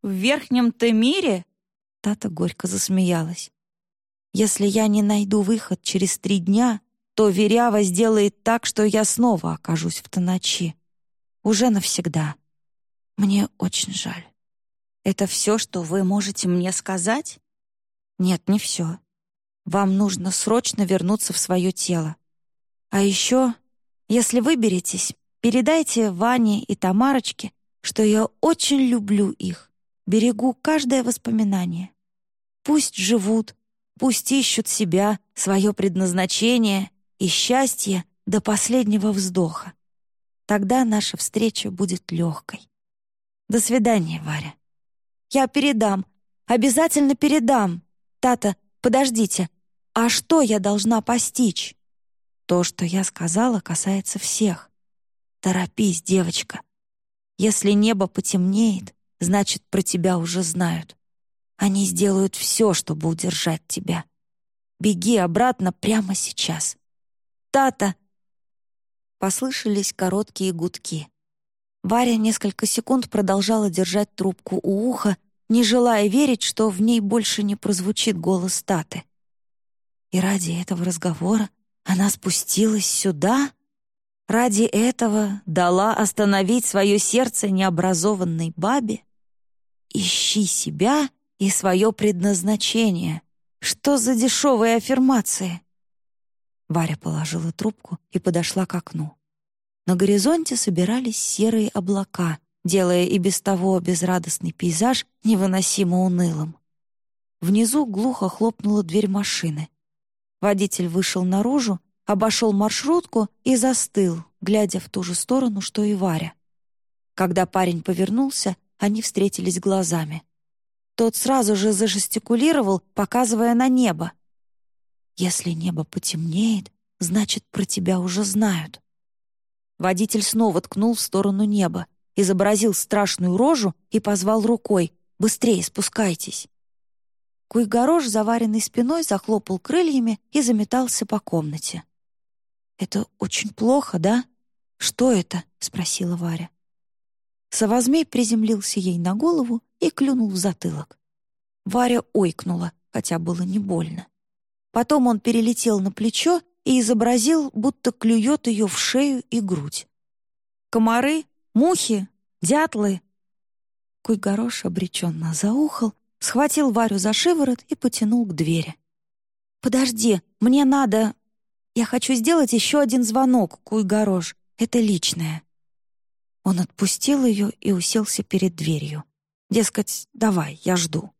В верхнем-то мире? Тата горько засмеялась. Если я не найду выход через три дня, то Верява сделает так, что я снова окажусь в Тоночи. Уже навсегда. Мне очень жаль. Это все, что вы можете мне сказать? Нет, не все. Вам нужно срочно вернуться в свое тело. А еще, если выберетесь, передайте Ване и Тамарочке, что я очень люблю их, берегу каждое воспоминание. Пусть живут, пусть ищут себя, свое предназначение и счастье до последнего вздоха. Тогда наша встреча будет легкой. До свидания, Варя. Я передам, обязательно передам. Тата, подождите, а что я должна постичь? То, что я сказала, касается всех. Торопись, девочка. Если небо потемнеет, значит, про тебя уже знают. Они сделают все, чтобы удержать тебя. Беги обратно прямо сейчас. Тата!» Послышались короткие гудки. Варя несколько секунд продолжала держать трубку у уха, не желая верить, что в ней больше не прозвучит голос Таты. И ради этого разговора она спустилась сюда? Ради этого дала остановить свое сердце необразованной бабе? Ищи себя и свое предназначение. Что за дешевые аффирмации? Варя положила трубку и подошла к окну. На горизонте собирались серые облака, делая и без того безрадостный пейзаж невыносимо унылым. Внизу глухо хлопнула дверь машины. Водитель вышел наружу, обошел маршрутку и застыл, глядя в ту же сторону, что и Варя. Когда парень повернулся, они встретились глазами. Тот сразу же зажестикулировал, показывая на небо. «Если небо потемнеет, значит, про тебя уже знают». Водитель снова ткнул в сторону неба, изобразил страшную рожу и позвал рукой «Быстрее спускайтесь». Куйгорош, заваренный спиной, захлопал крыльями и заметался по комнате. «Это очень плохо, да? Что это?» — спросила Варя. Совозмей приземлился ей на голову и клюнул в затылок. Варя ойкнула, хотя было не больно. Потом он перелетел на плечо и изобразил, будто клюет ее в шею и грудь. «Комары? Мухи? Дятлы?» Куйгорош обреченно заухал, схватил Варю за шиворот и потянул к двери. «Подожди, мне надо... Я хочу сделать еще один звонок, Куй-Горош. Это личное». Он отпустил ее и уселся перед дверью. Дескать, давай, я жду.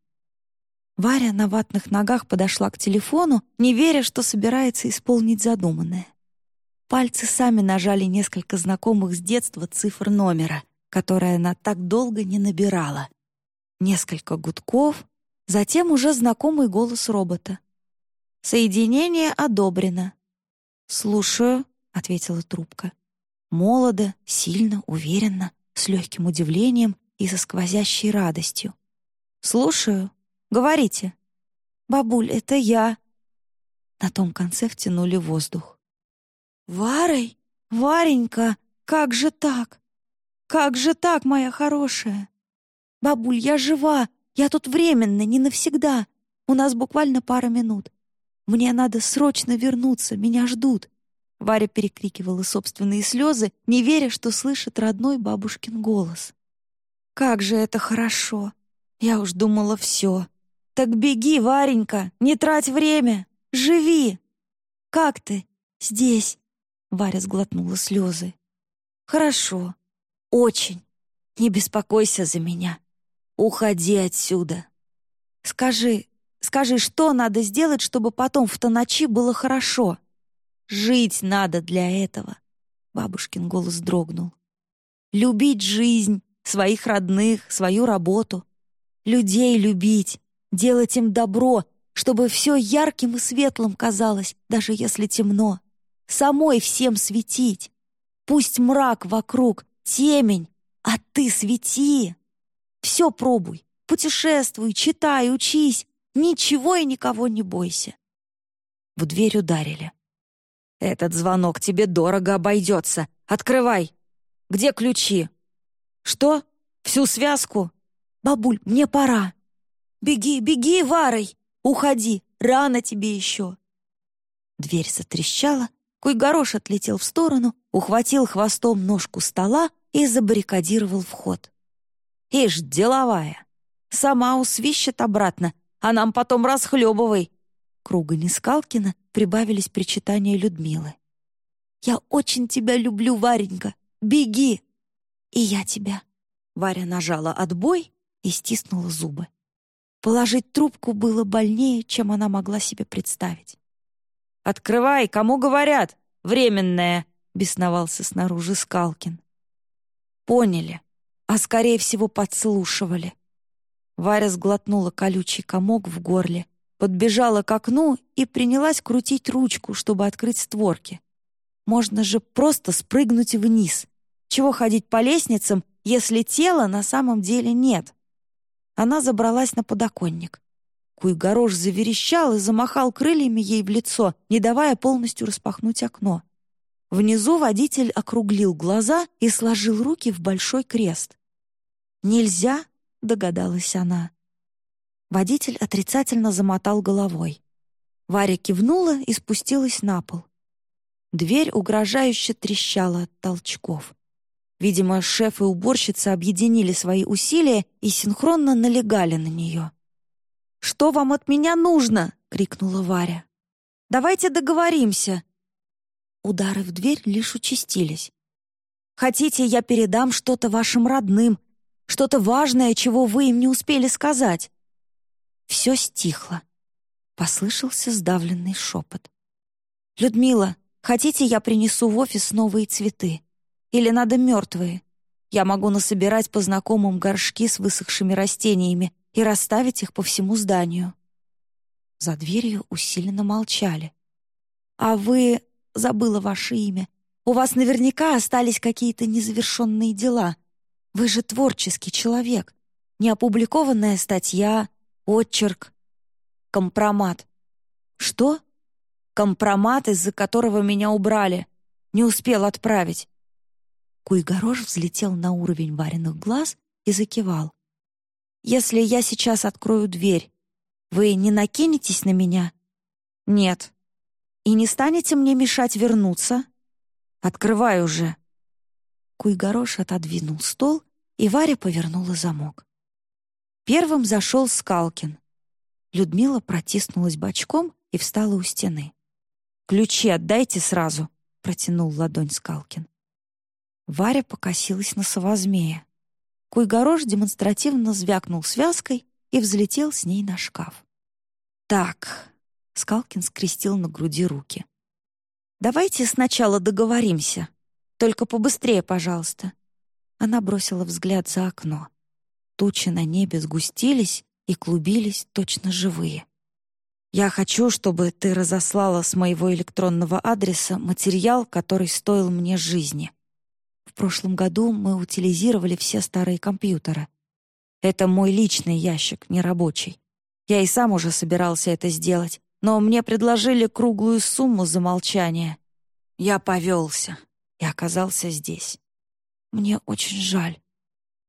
Варя на ватных ногах подошла к телефону, не веря, что собирается исполнить задуманное. Пальцы сами нажали несколько знакомых с детства цифр номера, которые она так долго не набирала. Несколько гудков, затем уже знакомый голос робота. «Соединение одобрено». «Слушаю», — ответила трубка. Молодо, сильно, уверенно, с легким удивлением и со сквозящей радостью. «Слушаю. Говорите». «Бабуль, это я». На том конце втянули воздух. «Варой?» «Варенька, как же так? Как же так, моя хорошая? Бабуль, я жива, я тут временно, не навсегда. У нас буквально пара минут. Мне надо срочно вернуться, меня ждут». Варя перекрикивала собственные слезы, не веря, что слышит родной бабушкин голос. «Как же это хорошо! Я уж думала, все. Так беги, Варенька, не трать время, живи!» «Как ты? Здесь?» Варя сглотнула слезы. «Хорошо. Очень. Не беспокойся за меня. Уходи отсюда. Скажи, скажи, что надо сделать, чтобы потом в ночи было хорошо? Жить надо для этого». Бабушкин голос дрогнул. «Любить жизнь, своих родных, свою работу. Людей любить, делать им добро, чтобы все ярким и светлым казалось, даже если темно. Самой всем светить. Пусть мрак вокруг, темень, а ты свети. Все пробуй, путешествуй, читай, учись, ничего и никого не бойся. В дверь ударили. «Этот звонок тебе дорого обойдется. Открывай! Где ключи?» «Что? Всю связку?» «Бабуль, мне пора!» «Беги, беги, Варой! Уходи, рано тебе еще!» Дверь затрещала, Куйгорош отлетел в сторону, ухватил хвостом ножку стола и забаррикадировал вход. «Ишь, деловая! Сама усвищет обратно, а нам потом расхлебывай!» Круга Нескалкина прибавились причитания Людмилы. «Я очень тебя люблю, Варенька! Беги!» «И я тебя!» Варя нажала отбой и стиснула зубы. Положить трубку было больнее, чем она могла себе представить. «Открывай, кому говорят! Временное!» — бесновался снаружи Скалкин. Поняли, а скорее всего подслушивали. Варя сглотнула колючий комок в горле, подбежала к окну и принялась крутить ручку, чтобы открыть створки. Можно же просто спрыгнуть вниз. Чего ходить по лестницам, если тела на самом деле нет? Она забралась на подоконник. Куйгорош заверещал и замахал крыльями ей в лицо, не давая полностью распахнуть окно. Внизу водитель округлил глаза и сложил руки в большой крест. «Нельзя?» — догадалась она. Водитель отрицательно замотал головой. Варя кивнула и спустилась на пол. Дверь угрожающе трещала от толчков. Видимо, шеф и уборщица объединили свои усилия и синхронно налегали на нее. «Что вам от меня нужно?» — крикнула Варя. «Давайте договоримся». Удары в дверь лишь участились. «Хотите, я передам что-то вашим родным, что-то важное, чего вы им не успели сказать?» Все стихло. Послышался сдавленный шепот. «Людмила, хотите, я принесу в офис новые цветы?» Или надо мертвые? Я могу насобирать по знакомым горшки с высохшими растениями и расставить их по всему зданию». За дверью усиленно молчали. «А вы...» — забыла ваше имя. «У вас наверняка остались какие-то незавершенные дела. Вы же творческий человек. Неопубликованная статья, отчерк, компромат». «Что?» «Компромат, из-за которого меня убрали. Не успел отправить. Куйгорош взлетел на уровень вареных глаз и закивал. «Если я сейчас открою дверь, вы не накинетесь на меня?» «Нет». «И не станете мне мешать вернуться?» «Открывай уже». Куйгорош отодвинул стол, и Варя повернула замок. Первым зашел Скалкин. Людмила протиснулась бочком и встала у стены. «Ключи отдайте сразу», — протянул ладонь Скалкин. Варя покосилась на совозмея. Куйгорош демонстративно звякнул связкой и взлетел с ней на шкаф. «Так», — Скалкин скрестил на груди руки. «Давайте сначала договоримся. Только побыстрее, пожалуйста». Она бросила взгляд за окно. Тучи на небе сгустились и клубились точно живые. «Я хочу, чтобы ты разослала с моего электронного адреса материал, который стоил мне жизни. Прошлом году мы утилизировали все старые компьютеры. Это мой личный ящик, не рабочий. Я и сам уже собирался это сделать, но мне предложили круглую сумму за молчание. Я повелся. и оказался здесь. Мне очень жаль.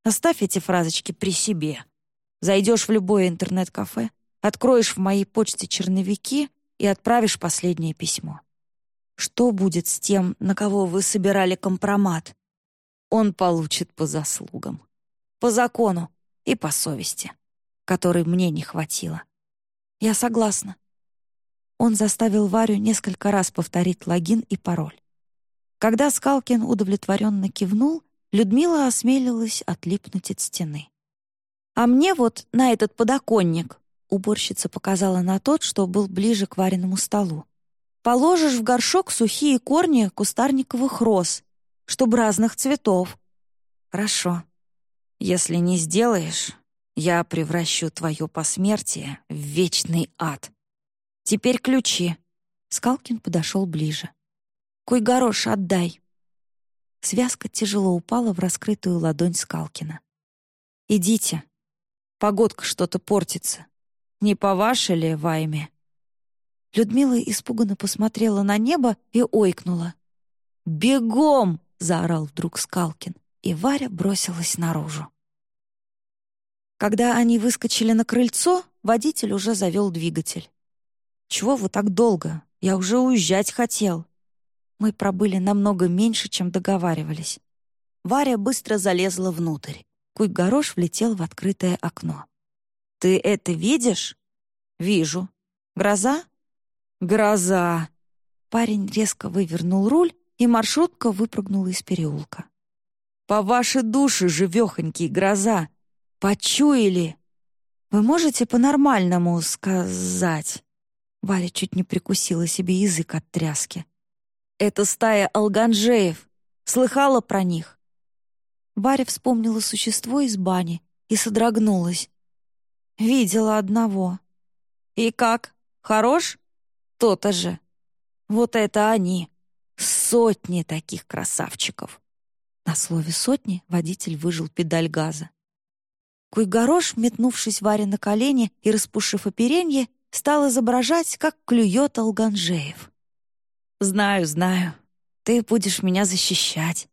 Оставь эти фразочки при себе. Зайдешь в любое интернет-кафе, откроешь в моей почте черновики и отправишь последнее письмо. Что будет с тем, на кого вы собирали компромат? Он получит по заслугам. По закону и по совести, которой мне не хватило. Я согласна. Он заставил Варю несколько раз повторить логин и пароль. Когда Скалкин удовлетворенно кивнул, Людмила осмелилась отлипнуть от стены. «А мне вот на этот подоконник», — уборщица показала на тот, что был ближе к вареному столу. «Положишь в горшок сухие корни кустарниковых роз, чтобы разных цветов». «Хорошо. Если не сделаешь, я превращу твое посмертие в вечный ад. Теперь ключи». Скалкин подошел ближе. «Куй-горош, отдай». Связка тяжело упала в раскрытую ладонь Скалкина. «Идите. Погодка что-то портится. Не по вашей ли вайме?» Людмила испуганно посмотрела на небо и ойкнула. «Бегом!» — заорал вдруг Скалкин, и Варя бросилась наружу. Когда они выскочили на крыльцо, водитель уже завел двигатель. «Чего вы так долго? Я уже уезжать хотел». Мы пробыли намного меньше, чем договаривались. Варя быстро залезла внутрь. Куй-горош влетел в открытое окно. «Ты это видишь?» «Вижу. Гроза?» «Гроза!» Парень резко вывернул руль, и маршрутка выпрыгнула из переулка. «По вашей душе, живехонький, гроза! Почуяли!» «Вы можете по-нормальному сказать?» Варя чуть не прикусила себе язык от тряски. «Это стая алганжеев. Слыхала про них?» Варя вспомнила существо из бани и содрогнулась. «Видела одного». «И как? Хорош?» «То-то же. Вот это они. Сотни таких красавчиков». На слове «сотни» водитель выжил педаль газа. Куйгорош, метнувшись Варе на колени и распушив оперенье, стал изображать, как клюет Алганжеев. «Знаю, знаю. Ты будешь меня защищать».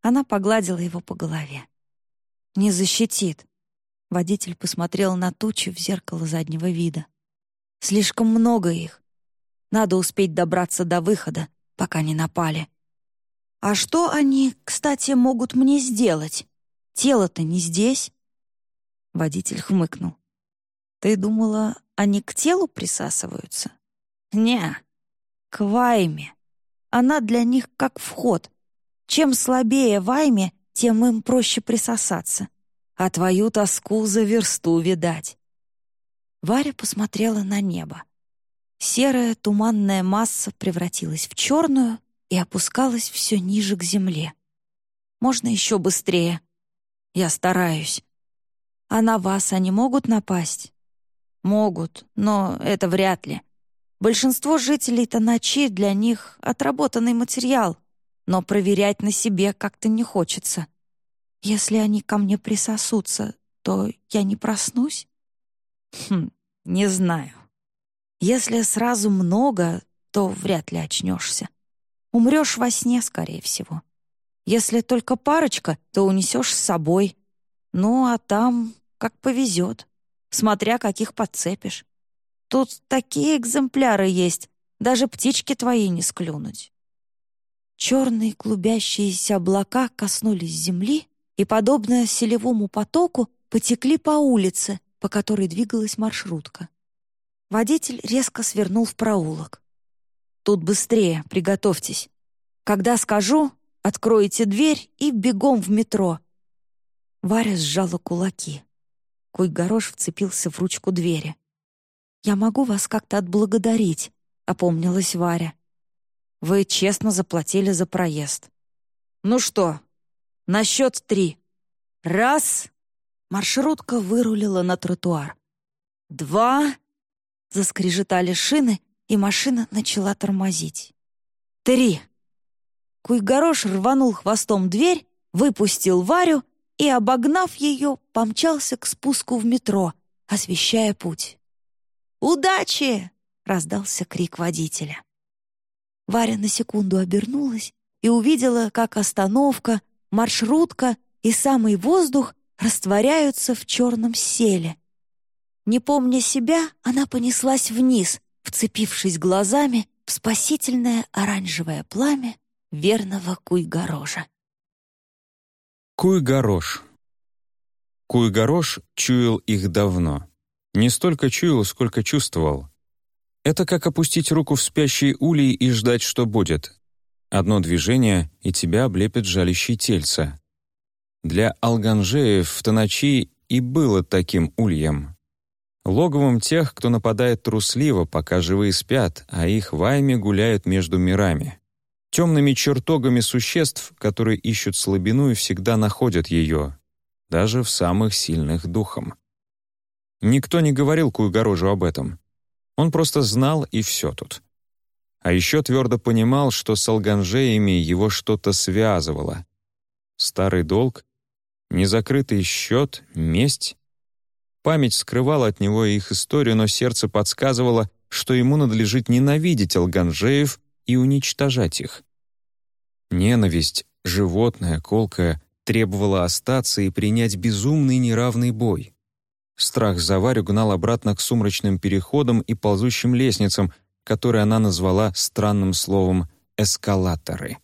Она погладила его по голове. «Не защитит». Водитель посмотрел на тучи в зеркало заднего вида. «Слишком много их. Надо успеть добраться до выхода, пока не напали». «А что они, кстати, могут мне сделать? Тело-то не здесь». Водитель хмыкнул. «Ты думала, они к телу присасываются?» «Не, к вайме. Она для них как вход. Чем слабее вайме, тем им проще присосаться. А твою тоску за версту видать». Варя посмотрела на небо. Серая туманная масса превратилась в черную и опускалась все ниже к земле. «Можно еще быстрее?» «Я стараюсь». «А на вас они могут напасть?» «Могут, но это вряд ли. Большинство жителей Таначи для них отработанный материал, но проверять на себе как-то не хочется. Если они ко мне присосутся, то я не проснусь? Хм, не знаю. Если сразу много, то вряд ли очнешься. Умрешь во сне, скорее всего. Если только парочка, то унесешь с собой. Ну, а там как повезет, смотря каких подцепишь. Тут такие экземпляры есть, даже птички твои не склюнуть». Черные клубящиеся облака коснулись земли и, подобно селевому потоку, потекли по улице, по которой двигалась маршрутка. Водитель резко свернул в проулок. «Тут быстрее, приготовьтесь. Когда скажу, откройте дверь и бегом в метро». Варя сжала кулаки. Куй-горош вцепился в ручку двери. «Я могу вас как-то отблагодарить», — опомнилась Варя. «Вы честно заплатили за проезд». «Ну что, на счет три. Раз!» Маршрутка вырулила на тротуар. «Два!» Заскрежетали шины, и машина начала тормозить. «Три!» Куйгорош рванул хвостом дверь, выпустил Варю и, обогнав ее, помчался к спуску в метро, освещая путь. «Удачи!» — раздался крик водителя. Варя на секунду обернулась и увидела, как остановка, маршрутка и самый воздух растворяются в черном селе. Не помня себя, она понеслась вниз, вцепившись глазами в спасительное оранжевое пламя верного Куйгорожа. Куйгорош. Куйгорош чуял их давно. Не столько чуял, сколько чувствовал. Это как опустить руку в спящий улей и ждать, что будет. Одно движение, и тебя облепят жалящие тельца. Для алганжеев в Таначи и было таким ульем. Логовом тех, кто нападает трусливо, пока живые спят, а их вайми гуляют между мирами. Темными чертогами существ, которые ищут слабину и всегда находят ее, даже в самых сильных духом. Никто не говорил Куйгорожу об этом. Он просто знал, и все тут. А еще твердо понимал, что с алганжеями его что-то связывало. Старый долг, незакрытый счет, месть. Память скрывала от него их историю, но сердце подсказывало, что ему надлежит ненавидеть алганжеев и уничтожать их. Ненависть, животная, колкая, требовала остаться и принять безумный неравный бой. Страх за Варю гнал обратно к сумрачным переходам и ползущим лестницам, которые она назвала странным словом «эскалаторы».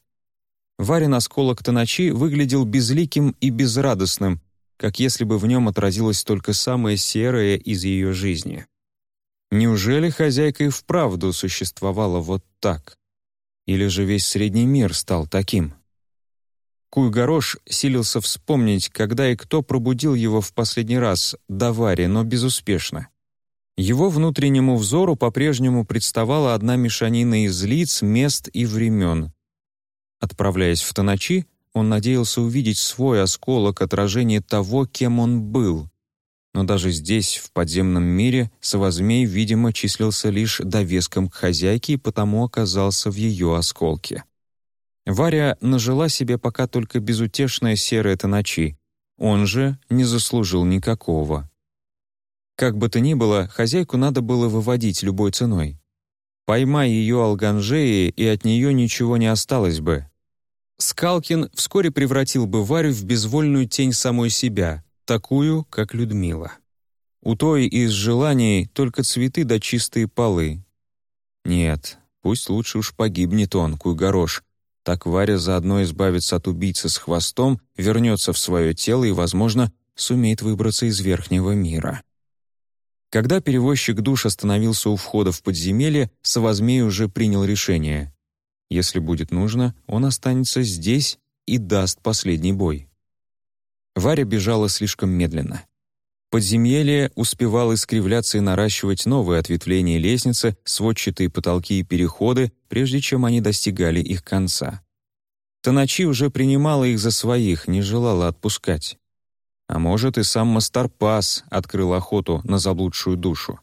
Варин осколок Таначи выглядел безликим и безрадостным, как если бы в нем отразилось только самое серое из ее жизни. Неужели хозяйка и вправду существовала вот так? Или же весь средний мир стал таким? Куй-Горош силился вспомнить, когда и кто пробудил его в последний раз до Вари, но безуспешно. Его внутреннему взору по-прежнему представала одна мешанина из лиц, мест и времен. Отправляясь в Таначи, он надеялся увидеть свой осколок отражение того, кем он был. Но даже здесь, в подземном мире, Савозмей, видимо, числился лишь довеском к хозяйке и потому оказался в ее осколке. Варя нажила себе пока только безутешное серое Таначи, он же не заслужил никакого. Как бы то ни было, хозяйку надо было выводить любой ценой. Поймай ее алганжеи, и от нее ничего не осталось бы. Скалкин вскоре превратил бы Варю в безвольную тень самой себя, такую, как Людмила. У той из желаний только цветы да чистые полы. Нет, пусть лучше уж погибнет он, Куйгорош. Так Варя заодно избавится от убийцы с хвостом, вернется в свое тело и, возможно, сумеет выбраться из верхнего мира. Когда перевозчик душ остановился у входа в подземелье, Савозмей уже принял решение. Если будет нужно, он останется здесь и даст последний бой. Варя бежала слишком медленно. Подземелье успевало искривляться и наращивать новые ответвления лестницы, сводчатые потолки и переходы, прежде чем они достигали их конца. Таначи уже принимала их за своих, не желала отпускать. А может, и сам Мастарпас открыл охоту на заблудшую душу.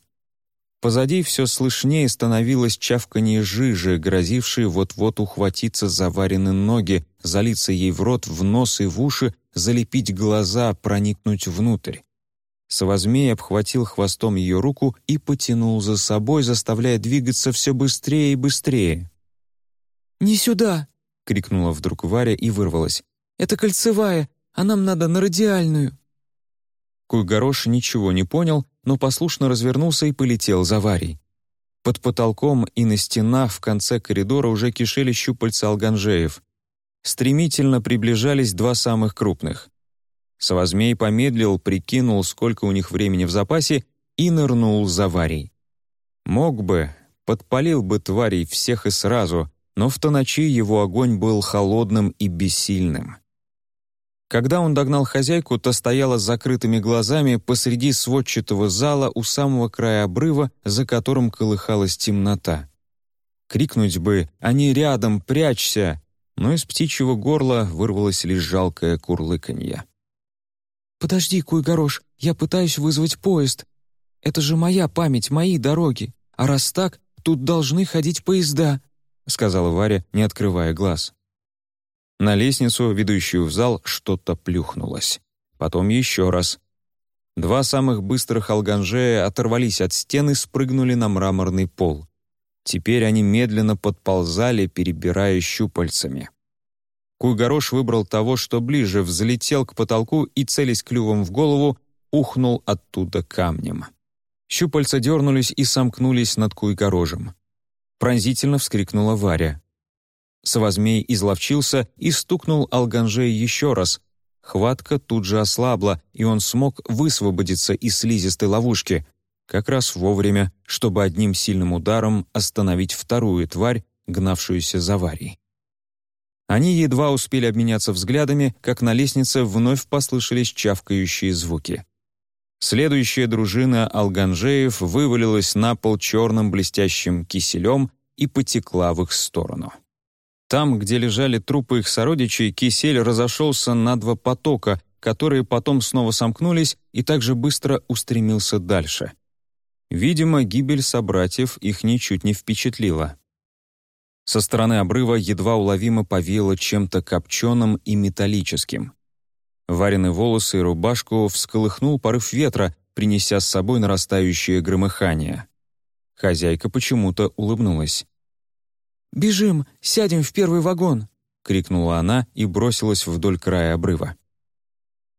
Позади все слышнее становилось чавканье жижи, грозившее вот-вот ухватиться за вареные ноги, залиться ей в рот, в нос и в уши, залепить глаза, проникнуть внутрь. Совозмей обхватил хвостом ее руку и потянул за собой, заставляя двигаться все быстрее и быстрее. «Не сюда!» — крикнула вдруг Варя и вырвалась. «Это кольцевая, а нам надо на радиальную». Куйгорош ничего не понял, но послушно развернулся и полетел за Варей. Под потолком и на стенах в конце коридора уже кишели щупальца алганжеев. Стремительно приближались два самых крупных. Совозмей помедлил, прикинул, сколько у них времени в запасе, и нырнул за Варей. Мог бы, подпалил бы тварей всех и сразу, но в то ночи его огонь был холодным и бессильным. Когда он догнал хозяйку, то стояла с закрытыми глазами посреди сводчатого зала у самого края обрыва, за которым колыхалась темнота. Крикнуть бы «Они рядом, прячься!» но из птичьего горла вырвалось лишь жалкое курлыканье. «Подожди, Куйгорош, я пытаюсь вызвать поезд. Это же моя память, мои дороги. А раз так, тут должны ходить поезда», — сказала Варя, не открывая глаз. На лестницу, ведущую в зал, что-то плюхнулось. Потом еще раз. Два самых быстрых алганжея оторвались от стены и спрыгнули на мраморный пол. Теперь они медленно подползали, перебирая щупальцами. Куйгорош выбрал того, что ближе, взлетел к потолку и, целясь клювом в голову, ухнул оттуда камнем. Щупальца дернулись и сомкнулись над Куйгорожем. Пронзительно вскрикнула Варя. Савозмей изловчился и стукнул Алганжей еще раз. Хватка тут же ослабла, и он смог высвободиться из слизистой ловушки, как раз вовремя, чтобы одним сильным ударом остановить вторую тварь, гнавшуюся за Варей. Они едва успели обменяться взглядами, как на лестнице вновь послышались чавкающие звуки. Следующая дружина алганжеев вывалилась на пол черным блестящим киселем и потекла в их сторону. Там, где лежали трупы их сородичей, кисель разошелся на два потока, которые потом снова сомкнулись и также быстро устремился дальше. Видимо, гибель собратьев их ничуть не впечатлила. Со стороны обрыва едва уловимо повеяло чем-то копченым и металлическим. Вареные волосы и рубашку всколыхнул порыв ветра, принеся с собой нарастающее громыхание. Хозяйка почему-то улыбнулась. «Бежим, сядем в первый вагон!» — крикнула она и бросилась вдоль края обрыва.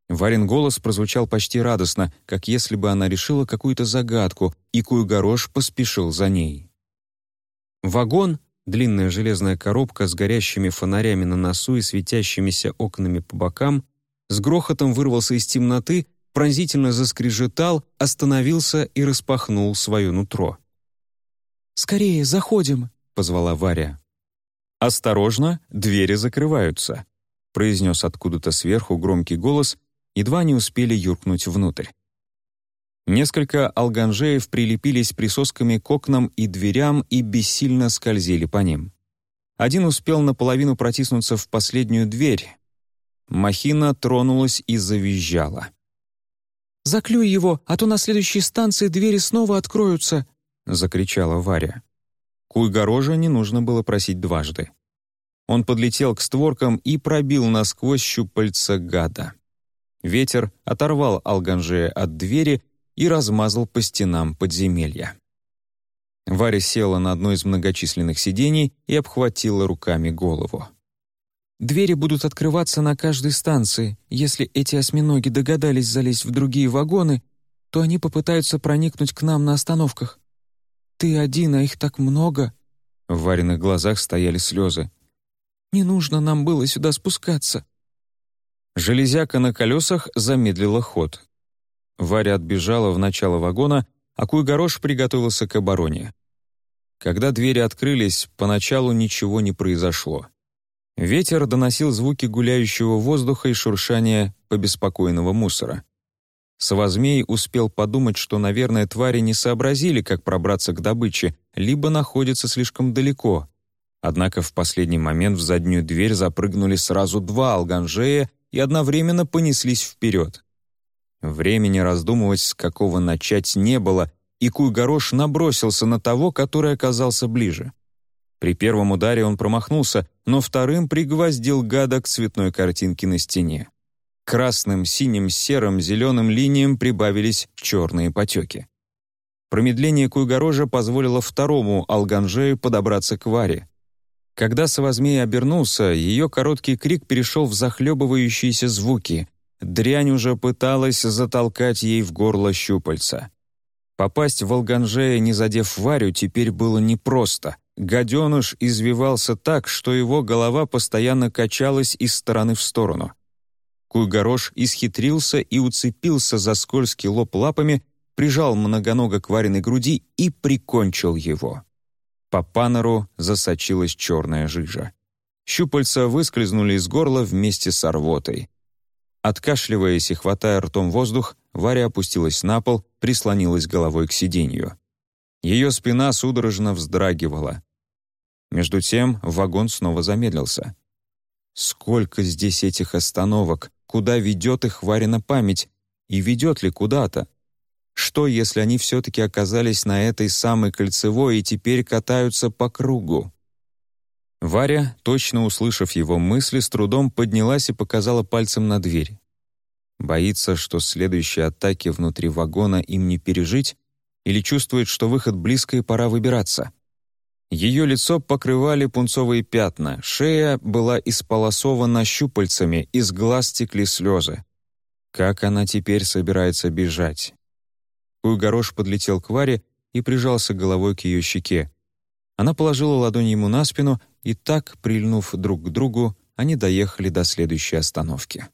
Варин голос прозвучал почти радостно, как если бы она решила какую-то загадку, и Куйгорош поспешил за ней. Вагон, длинная железная коробка с горящими фонарями на носу и светящимися окнами по бокам, с грохотом вырвался из темноты, пронзительно заскрежетал, остановился и распахнул свое нутро. «Скорее, заходим!» — позвала Варя. «Осторожно, двери закрываются», — произнес откуда-то сверху громкий голос, едва не успели юркнуть внутрь. Несколько алганжеев прилепились присосками к окнам и дверям и бессильно скользили по ним. Один успел наполовину протиснуться в последнюю дверь, Махина тронулась и завизжала. «Заклюй его, а то на следующей станции двери снова откроются!» — закричала Варя. Куйгорожа не нужно было просить дважды. Он подлетел к створкам и пробил насквозь щупальца гада. Ветер оторвал Алганжея от двери и размазал по стенам подземелья. Варя села на одно из многочисленных сидений и обхватила руками голову. Двери будут открываться на каждой станции. Если эти осьминоги догадались залезть в другие вагоны, то они попытаются проникнуть к нам на остановках. Ты один, а их так много». В Вариных глазах стояли слезы. «Не нужно нам было сюда спускаться». Железяка на колесах замедлила ход. Варя отбежала в начало вагона, а Куйгорош приготовился к обороне. Когда двери открылись, поначалу ничего не произошло. Ветер доносил звуки гуляющего воздуха и шуршания побеспокойного мусора. Савозмей успел подумать, что, наверное, твари не сообразили, как пробраться к добыче, либо находятся слишком далеко. Однако в последний момент в заднюю дверь запрыгнули сразу два алганжея и одновременно понеслись вперед. Времени раздумывать, с какого начать, не было, и Куйгорош набросился на того, который оказался ближе. При первом ударе он промахнулся, но вторым пригвоздил гада к цветной картинке на стене. Красным, синим, серым, зеленым линиям прибавились черные потеки. Промедление Куйгорожа позволило второму Алганжею подобраться к Варе. Когда Савозмей обернулся, ее короткий крик перешел в захлебывающиеся звуки. Дрянь уже пыталась затолкать ей в горло щупальца. Попасть в Алганжея, не задев Варю, теперь было непросто. Гаденыш извивался так, что его голова постоянно качалась из стороны в сторону. Куйгорош исхитрился и уцепился за скользкий лоб лапами, прижал многонога к вареной груди и прикончил его. По панору засочилась черная жижа. Щупальца выскользнули из горла вместе с рвотой. Откашливаясь и хватая ртом воздух, Варя опустилась на пол, прислонилась головой к сиденью. Ее спина судорожно вздрагивала. Между тем вагон снова замедлился. Сколько здесь этих остановок? Куда ведет их Варина память? И ведет ли куда-то? Что, если они все-таки оказались на этой самой кольцевой и теперь катаются по кругу? Варя, точно услышав его мысли, с трудом поднялась и показала пальцем на дверь. Боится, что следующей атаки внутри вагона им не пережить, или чувствует, что выход близко и пора выбираться. Ее лицо покрывали пунцовые пятна, шея была исполосована щупальцами, из глаз текли слезы. Как она теперь собирается бежать? Куйгорош подлетел к Варе и прижался головой к ее щеке. Она положила ладонь ему на спину, и так, прильнув друг к другу, они доехали до следующей остановки.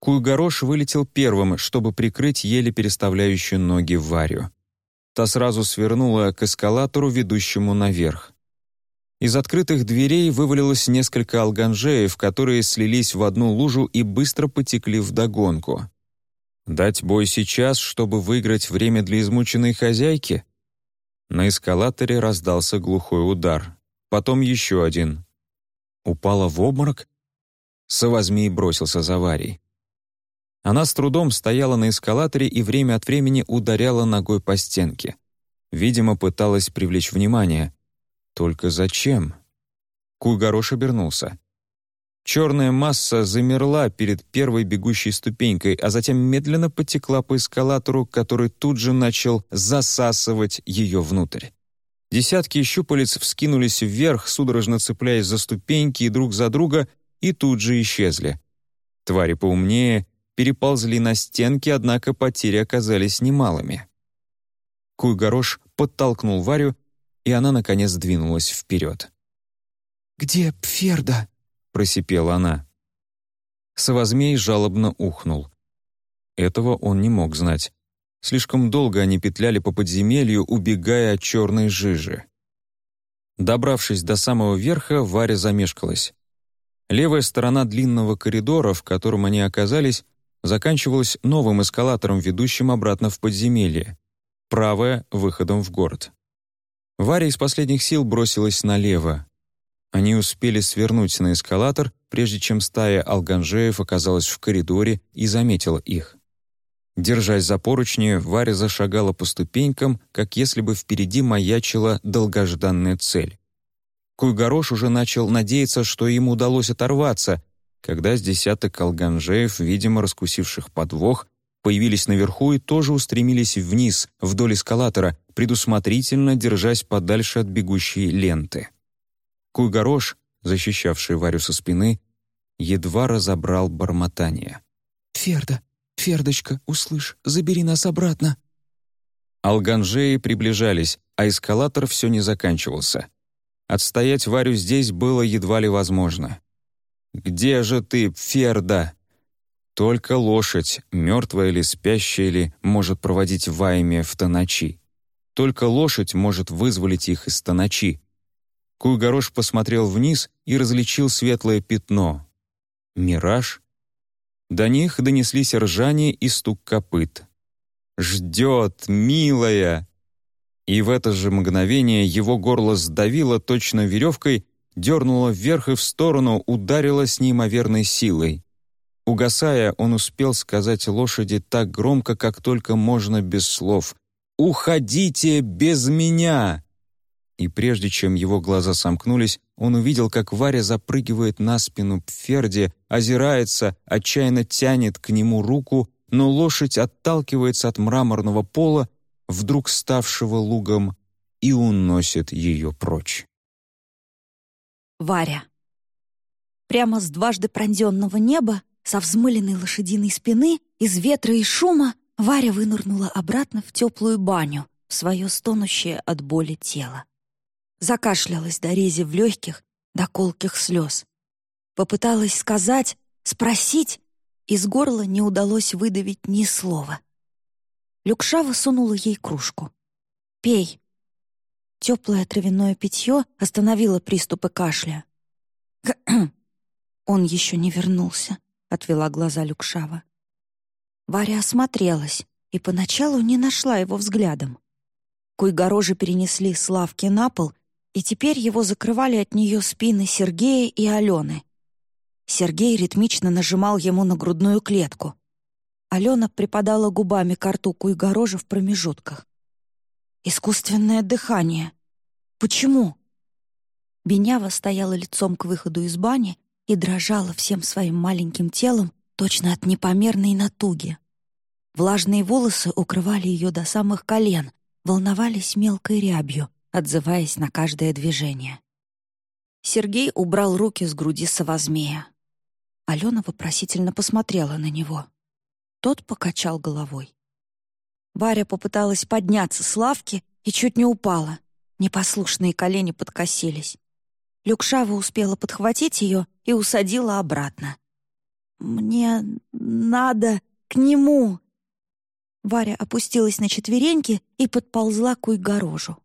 Куйгорош вылетел первым, чтобы прикрыть еле переставляющую ноги Варю. Та сразу свернула к эскалатору, ведущему наверх. Из открытых дверей вывалилось несколько алганжеев, которые слились в одну лужу и быстро потекли вдогонку. Дать бой сейчас, чтобы выиграть время для измученной хозяйки? На эскалаторе раздался глухой удар. Потом еще один. Упала в обморок? Савазмей бросился за Варей. Она с трудом стояла на эскалаторе и время от времени ударяла ногой по стенке. Видимо, пыталась привлечь внимание. Только зачем? Куйгорош обернулся. Черная масса замерла перед первой бегущей ступенькой, а затем медленно потекла по эскалатору, который тут же начал засасывать ее внутрь. Десятки щупалец вскинулись вверх, судорожно цепляясь за ступеньки и друг за друга, и тут же исчезли. Твари поумнее переползли на стенки, однако потери оказались немалыми. Куйгорош подтолкнул Варю, и она, наконец, двинулась вперед. «Где Пферда?» — просипела она. Савозмей жалобно ухнул. Этого он не мог знать. Слишком долго они петляли по подземелью, убегая от черной жижи. Добравшись до самого верха, Варя замешкалась. Левая сторона длинного коридора, в котором они оказались, заканчивалась новым эскалатором, ведущим обратно в подземелье, правая — выходом в город. Варя из последних сил бросилась налево. Они успели свернуть на эскалатор, прежде чем стая алганжеев оказалась в коридоре и заметила их. Держась за поручни, Варя зашагала по ступенькам, как если бы впереди маячила долгожданная цель. Куйгорош уже начал надеяться, что ему удалось оторваться, когда с десяток алганжеев, видимо, раскусивших подвох, появились наверху и тоже устремились вниз, вдоль эскалатора, предусмотрительно держась подальше от бегущей ленты. Куйгорош, защищавший Варю со спины, едва разобрал бормотание. «Ферда, Фердочка, услышь, забери нас обратно!» Алганжеи приближались, а эскалатор все не заканчивался. Отстоять Варю здесь было едва ли возможно. «Где же ты, Ферда?» Только лошадь, мертвая или спящая ли, может проводить ваями в Таначи. Только лошадь может вызволить их из Таначи. Куйгорош посмотрел вниз и различил светлое пятно. Мираж? До них донеслись ржание и стук копыт. «Ждет, милая!» И в это же мгновение его горло сдавило точно веревкой, дернуло вверх и в сторону, ударило с неимоверной силой. Угасая, он успел сказать лошади так громко, как только можно без слов. «Уходите без меня!» И прежде чем его глаза сомкнулись, он увидел, как Варя запрыгивает на спину Пферди, озирается, отчаянно тянет к нему руку, но лошадь отталкивается от мраморного пола, вдруг ставшего лугом, и уносит ее прочь. Варя. Прямо с дважды пронзенного неба, со взмыленной лошадиной спины, из ветра и шума, Варя вынырнула обратно в теплую баню, в свое стонущее от боли тело. Закашлялась до рези в легких, до колких слез. Попыталась сказать, спросить, из горла не удалось выдавить ни слова. Люкшава сунула ей кружку. «Пей», Теплое травяное питье остановило приступы кашля. «Он еще не вернулся», — отвела глаза Люкшава. Варя осмотрелась и поначалу не нашла его взглядом. Куйгорожи перенесли с лавки на пол, и теперь его закрывали от нее спины Сергея и Алены. Сергей ритмично нажимал ему на грудную клетку. Алена припадала губами к рту Куйгорожа в промежутках. Искусственное дыхание. Почему? Бенява стояла лицом к выходу из бани и дрожала всем своим маленьким телом точно от непомерной натуги. Влажные волосы укрывали ее до самых колен, волновались мелкой рябью, отзываясь на каждое движение. Сергей убрал руки с груди совозмея. Алена вопросительно посмотрела на него. Тот покачал головой. Варя попыталась подняться с лавки и чуть не упала. Непослушные колени подкосились. Люкшава успела подхватить ее и усадила обратно. «Мне надо к нему!» Варя опустилась на четвереньки и подползла к уйгорожу.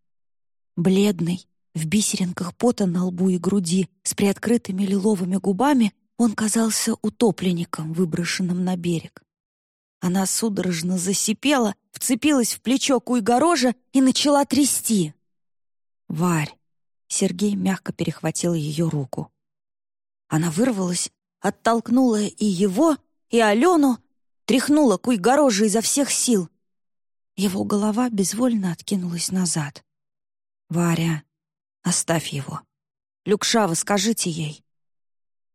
Бледный, в бисеринках пота на лбу и груди, с приоткрытыми лиловыми губами, он казался утопленником, выброшенным на берег. Она судорожно засипела, вцепилась в плечо Куйгорожа и начала трясти. «Варь!» — Сергей мягко перехватил ее руку. Она вырвалась, оттолкнула и его, и Алену, тряхнула Куйгорожа изо всех сил. Его голова безвольно откинулась назад. «Варя, оставь его. Люкшава, скажите ей».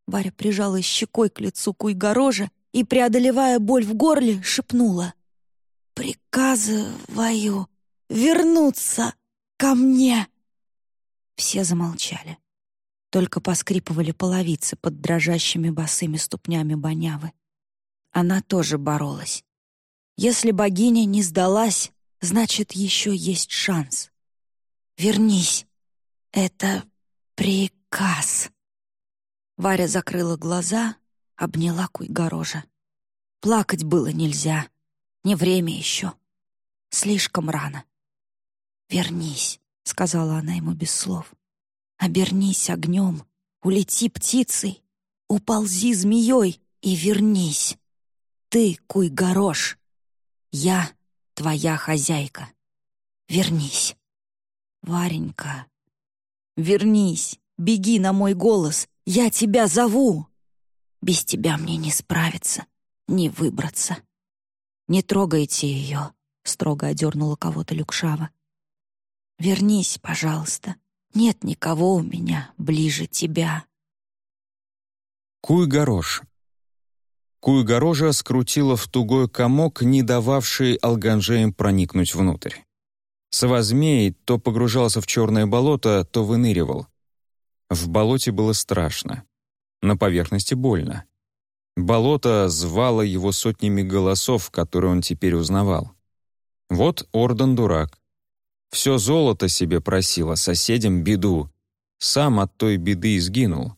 Варя прижалась щекой к лицу Куйгорожа и, преодолевая боль в горле, шепнула. «Приказываю вернуться ко мне!» Все замолчали. Только поскрипывали половицы под дрожащими босыми ступнями Бонявы. Она тоже боролась. Если богиня не сдалась, значит, еще есть шанс. «Вернись! Это приказ!» Варя закрыла глаза, обняла Куйгорожа. Плакать было нельзя. Не время еще. Слишком рано. «Вернись», — сказала она ему без слов. «Обернись огнем, улети птицей, уползи змеей и вернись. Ты, Куй-Горош, я твоя хозяйка. Вернись. Варенька, вернись, беги на мой голос, я тебя зову. Без тебя мне не справиться, не выбраться. Не трогайте ее, строго одернула кого-то Люкшава. Вернись, пожалуйста. Нет никого у меня ближе тебя. Куй-горош. Куй-горожа скрутила в тугой комок, не дававший алганжеям проникнуть внутрь. Совозмей то погружался в черное болото, то выныривал. В болоте было страшно. На поверхности больно. Болото звало его сотнями голосов, которые он теперь узнавал. Вот Орден дурак. Все золото себе просило, соседям беду. Сам от той беды изгинул.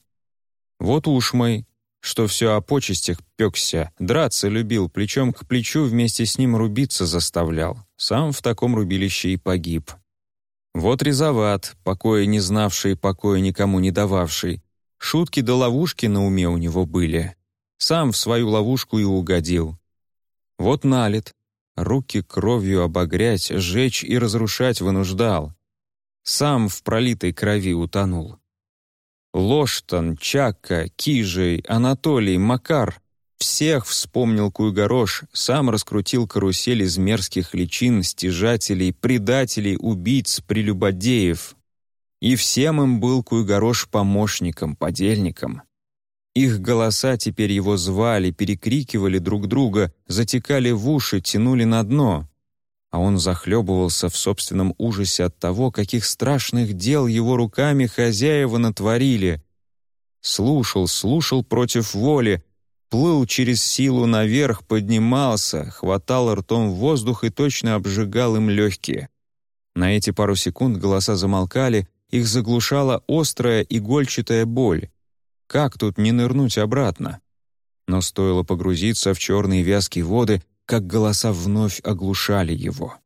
Вот Ушмай, что все о почестях пекся, драться любил, плечом к плечу вместе с ним рубиться заставлял. Сам в таком рубилище и погиб. Вот Резоват, покоя не знавший, покоя никому не дававший. Шутки да ловушки на уме у него были. Сам в свою ловушку и угодил. Вот Налит, руки кровью обогрять, сжечь и разрушать вынуждал. Сам в пролитой крови утонул. Лоштан, Чакка, Кижей, Анатолий, Макар — всех вспомнил Куйгорош, сам раскрутил карусель из мерзких личин, стяжателей, предателей, убийц, прелюбодеев. И всем им был Куйгорош помощником, подельником. Их голоса теперь его звали, перекрикивали друг друга, затекали в уши, тянули на дно. А он захлебывался в собственном ужасе от того, каких страшных дел его руками хозяева натворили. Слушал, слушал против воли, плыл через силу наверх, поднимался, хватал ртом воздух и точно обжигал им легкие. На эти пару секунд голоса замолкали, их заглушала острая игольчатая боль. Как тут не нырнуть обратно? Но стоило погрузиться в черные вязкие воды, как голоса вновь оглушали его.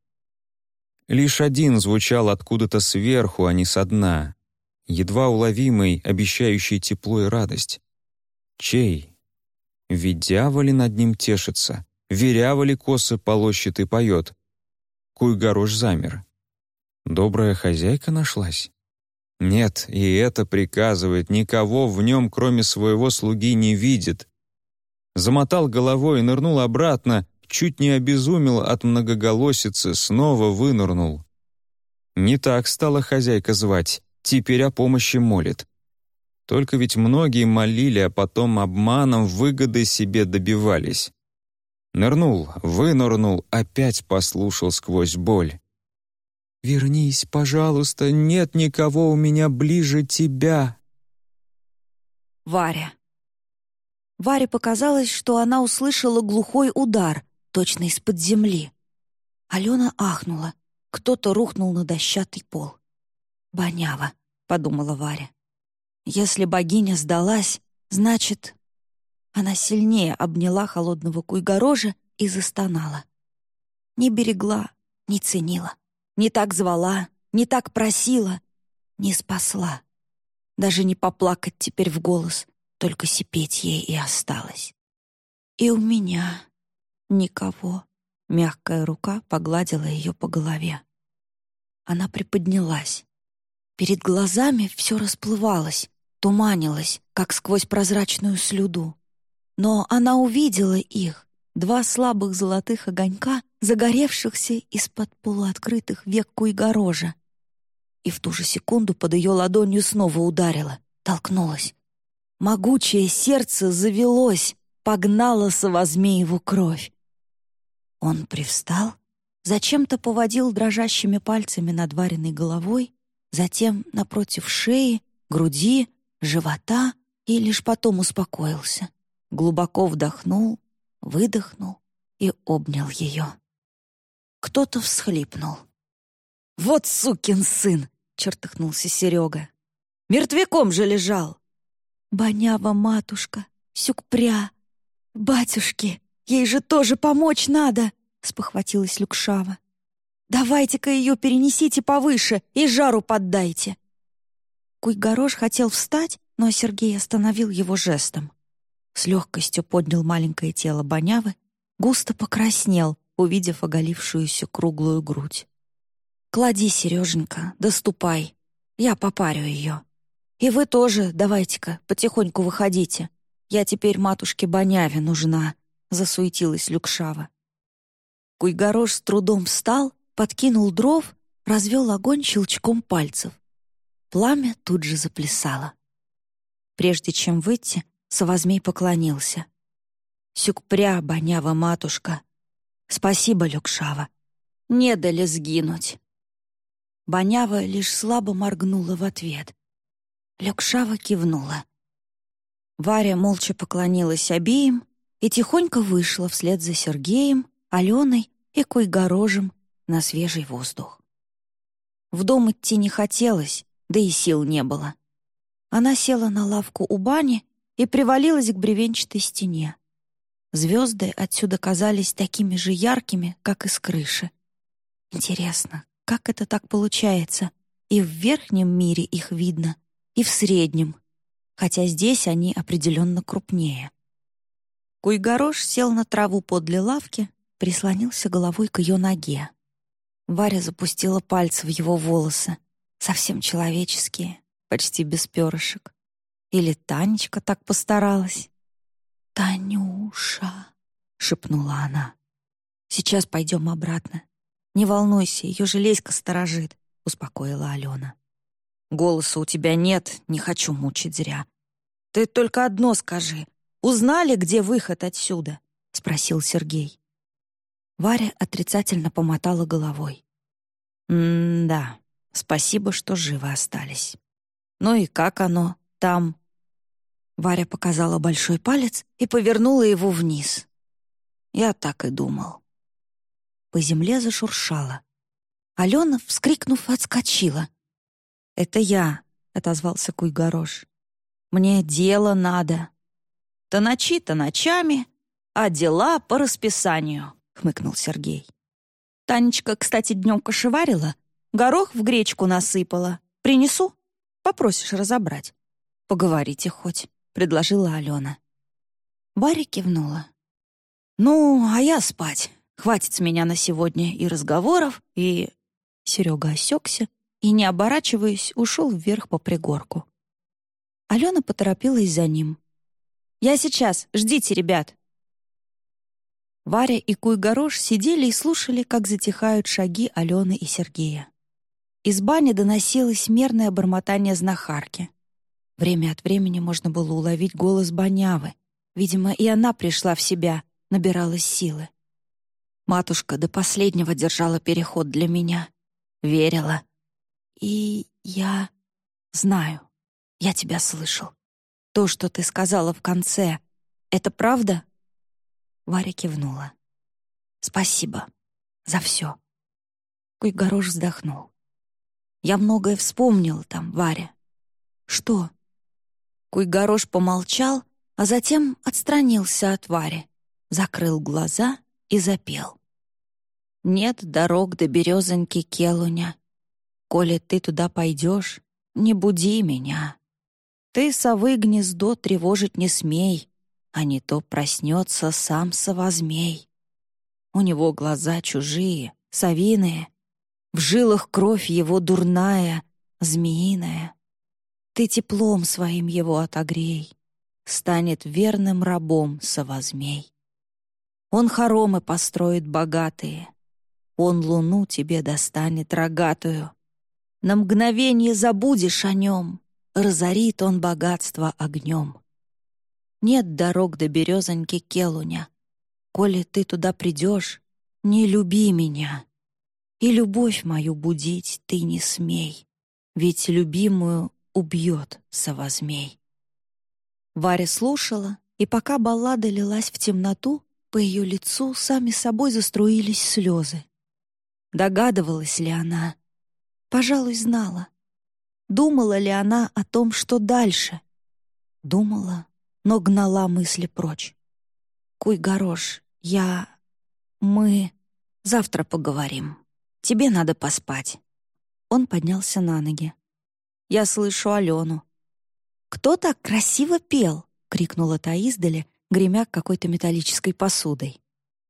Лишь один звучал откуда-то сверху, а не со дна, едва уловимый, обещающий тепло и радость. Чей? Ведь дьяволи над ним тешится, веряволи косы полощет и поет. Куйгорош замер. Добрая хозяйка нашлась? Нет, и это приказывает, никого в нем, кроме своего слуги, не видит. Замотал головой и нырнул обратно, чуть не обезумел от многоголосицы, снова вынырнул. Не так стала хозяйка звать, теперь о помощи молит. Только ведь многие молили, а потом обманом выгоды себе добивались. Нырнул, вынырнул, опять послушал сквозь боль. Вернись, пожалуйста, нет никого у меня ближе тебя!» Варя. Варе показалось, что она услышала глухой удар, точно из-под земли. Алена ахнула. Кто-то рухнул на дощатый пол. «Бонява», — подумала Варя. «Если богиня сдалась, значит...» Она сильнее обняла холодного куйгорожа и застонала. Не берегла, не ценила, не так звала, не так просила, не спасла. Даже не поплакать теперь в голос, только сипеть ей и осталось. И у меня никого. Мягкая рука погладила ее по голове. Она приподнялась. Перед глазами все расплывалось, туманилось, как сквозь прозрачную слюду. Но она увидела их, два слабых золотых огонька, загоревшихся из-под полуоткрытых век куйгорожа. И в ту же секунду под ее ладонью снова ударила, толкнулась. Могучее сердце завелось, погнало Савозмееву кровь. Он привстал, зачем-то поводил дрожащими пальцами над вареной головой, затем напротив шеи, груди, живота и лишь потом успокоился глубоко вдохнул, выдохнул и обнял ее. Кто-то всхлипнул. «Вот сукин сын!» — чертыхнулся Серега. «Мертвяком же лежал!» «Бонява матушка, сюкпря! Батюшки, ей же тоже помочь надо!» — спохватилась Люкшава. «Давайте-ка ее перенесите повыше и жару поддайте!» Куйгорош хотел встать, но Сергей остановил его жестом. С легкостью поднял маленькое тело Бонявы, густо покраснел, увидев оголившуюся круглую грудь. «Клади, Сереженька, доступай. Я попарю ее. И вы тоже давайте-ка потихоньку выходите. Я теперь матушке Боняве нужна», — засуетилась Люкшава. Куйгорош с трудом встал, подкинул дров, развел огонь щелчком пальцев. Пламя тут же заплясало. Прежде чем выйти, Совозмей поклонился. «Сюкпря, бонява матушка! Спасибо, Люкшава! Не дали сгинуть!» Бонява лишь слабо моргнула в ответ. Люкшава кивнула. Варя молча поклонилась обеим и тихонько вышла вслед за Сергеем, Аленой и Куйгорожем на свежий воздух. В дом идти не хотелось, да и сил не было. Она села на лавку у бани и привалилась к бревенчатой стене. Звезды отсюда казались такими же яркими, как и с крыши. Интересно, как это так получается? И в верхнем мире их видно, и в среднем, хотя здесь они определенно крупнее. Куйгорош сел на траву подле лавки, прислонился головой к ее ноге. Варя запустила пальцы в его волосы, совсем человеческие, почти без перышек. Или Танечка так постаралась? «Танюша!» — шепнула она. «Сейчас пойдем обратно. Не волнуйся, ее железка сторожит», — успокоила Алена. «Голоса у тебя нет, не хочу мучить зря. Ты только одно скажи. Узнали, где выход отсюда?» — спросил Сергей. Варя отрицательно помотала головой. «М-да, спасибо, что живы остались. Ну и как оно там?» Варя показала большой палец и повернула его вниз. Я так и думал. По земле зашуршало. Алена, вскрикнув, отскочила. «Это я», — отозвался Куйгорош. «Мне дело надо». «То ночи-то ночами, а дела по расписанию», — хмыкнул Сергей. «Танечка, кстати, днем кошеварила, горох в гречку насыпала. Принесу? Попросишь разобрать. Поговорите хоть» предложила Алена. Варя кивнула. «Ну, а я спать. Хватит с меня на сегодня и разговоров, и...» Серега осекся и, не оборачиваясь, ушел вверх по пригорку. Алена поторопилась за ним. «Я сейчас, ждите, ребят!» Варя и Куйгорош сидели и слушали, как затихают шаги Алены и Сергея. Из бани доносилось мерное бормотание знахарки. Время от времени можно было уловить голос Бонявы. Видимо, и она пришла в себя, набиралась силы. Матушка до последнего держала переход для меня. верила. И я знаю, я тебя слышал. То, что ты сказала в конце, это правда?» Варя кивнула. «Спасибо за все». Куйгорош вздохнул. «Я многое вспомнил там, Варя». «Что?» Куйгорош помолчал, а затем отстранился от Вари, закрыл глаза и запел. «Нет дорог до березоньки Келуня. Коли ты туда пойдешь, не буди меня. Ты совы гнездо тревожить не смей, а не то проснется сам совозмей. У него глаза чужие, совиные, в жилах кровь его дурная, змеиная. Ты теплом своим его отогрей, станет верным рабом совозмей. Он хоромы построит богатые, он луну тебе достанет рогатую. На мгновение забудешь о нем, разорит он богатство огнем. Нет дорог до березоньки Келуня. Коли ты туда придешь, не люби меня. И любовь мою будить ты не смей, ведь любимую убьет совозмей. Варя слушала, и пока баллада лилась в темноту, по ее лицу сами собой заструились слезы. Догадывалась ли она? Пожалуй, знала. Думала ли она о том, что дальше? Думала, но гнала мысли прочь. «Куй горош, я... мы... завтра поговорим. Тебе надо поспать». Он поднялся на ноги. «Я слышу Алену». «Кто так красиво пел?» — крикнула та издали, гремя какой-то металлической посудой.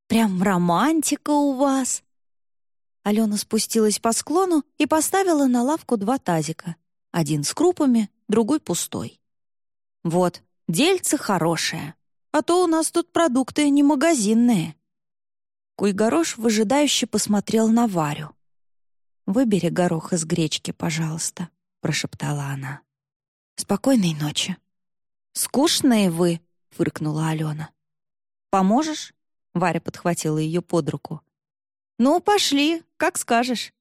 «Прям романтика у вас!» Алена спустилась по склону и поставила на лавку два тазика. Один с крупами, другой пустой. «Вот, дельце хорошее, а то у нас тут продукты не магазинные». Куйгорош выжидающе посмотрел на Варю. «Выбери горох из гречки, пожалуйста», — прошептала она. «Спокойной ночи». «Скучные вы», — фыркнула Алена. «Поможешь?» — Варя подхватила ее под руку. «Ну, пошли, как скажешь».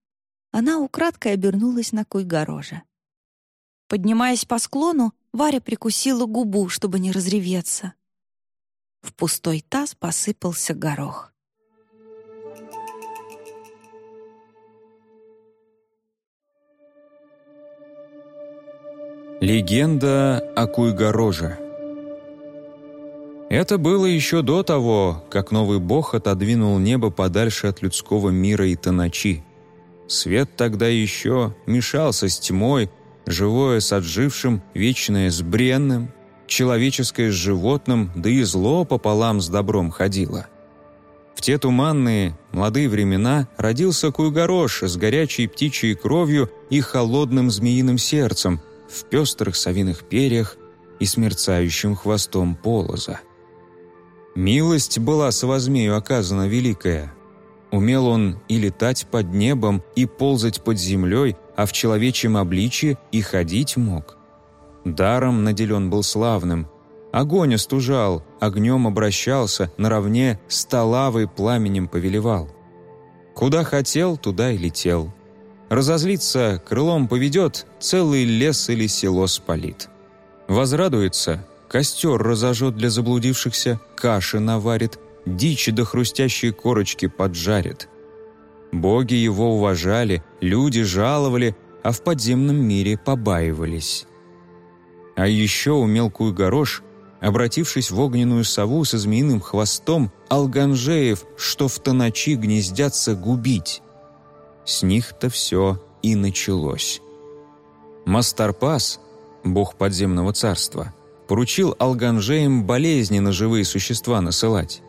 Она украдкой обернулась на Куйгорожа. Поднимаясь по склону, Варя прикусила губу, чтобы не разреветься. В пустой таз посыпался горох. Легенда о Куйгороже Это было еще до того, как новый бог отодвинул небо подальше от людского мира и тоночи. Свет тогда еще мешался с тьмой, живое с отжившим, вечное с бренным, человеческое с животным, да и зло пополам с добром ходило. В те туманные, молодые времена родился Куйгорош с горячей птичьей кровью и холодным змеиным сердцем, в пестрых совиных перьях и с мерцающим хвостом полоза. Милость была совозмею оказана великая. Умел он и летать под небом, и ползать под землей, а в человечьем обличье и ходить мог. Даром наделен был славным. Огонь остужал, огнем обращался, наравне с пламенем повелевал. Куда хотел, туда и летел. Разозлиться крылом поведет, целый лес или село спалит. Возрадуется, костер разожжет для заблудившихся, каши наварит, дичи до хрустящей корочки поджарит — Боги его уважали, люди жаловали, а в подземном мире побаивались. А еще у мелкую горош, обратившись в огненную сову со змеиным хвостом, алганжеев, что в тоночи гнездятся губить. С них-то все и началось. Мастарпас, бог подземного царства, поручил алганжеям болезни на живые существа насылать.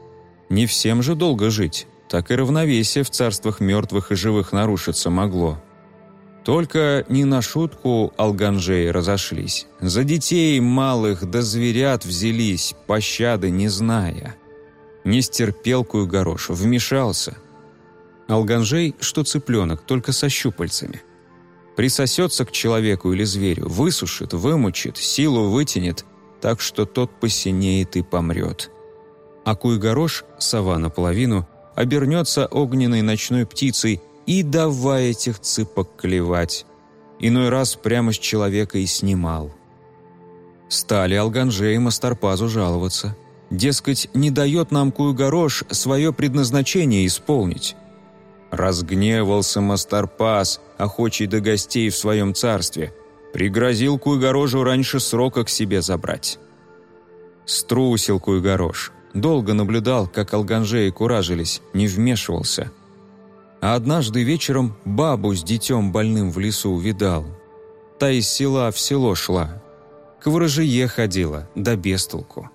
Не всем же долго жить, так и равновесие в царствах мертвых и живых нарушиться могло. Только не на шутку алганжеи разошлись. За детей малых да зверят взялись, пощады не зная. Не стерпел Куйгорош, вмешался. Алганжей, что цыпленок, только со щупальцами. Присосется к человеку или зверю, высушит, вымучит, силу вытянет, так что тот посинеет и помрет. А Куйгорош, сова наполовину, обернется огненной ночной птицей, и давай этих цыпок клевать. Иной раз прямо с человека и снимал. Стали Алганже и Мастарпазу жаловаться. Дескать, не дает нам Куйгорош свое предназначение исполнить. Разгневался Мастарпаз, охочий до гостей в своем царстве. Пригрозил Куйгорожу раньше срока к себе забрать. Струсил Куйгорош. Долго наблюдал, как Алганжеи куражились, не вмешивался. А однажды вечером бабу с детем больным в лесу увидал. Та из села в село шла. К ворожее ходила, да без толку.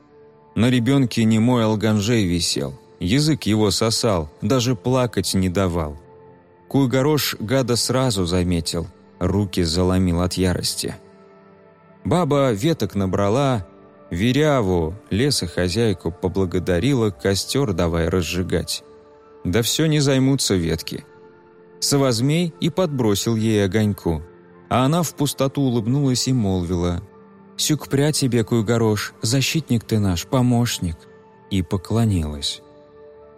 На ребенке немой Алганжей висел. Язык его сосал, даже плакать не давал. Куйгорош гада сразу заметил, руки заломил от ярости. Баба веток набрала, Веряву, лесохозяйку, поблагодарила, костер давай разжигать. Да все не займутся ветки. Совозмей и подбросил ей огоньку. А она в пустоту улыбнулась и молвила. «Сюкпря тебе, Куйгорош, защитник ты наш, помощник». И поклонилась.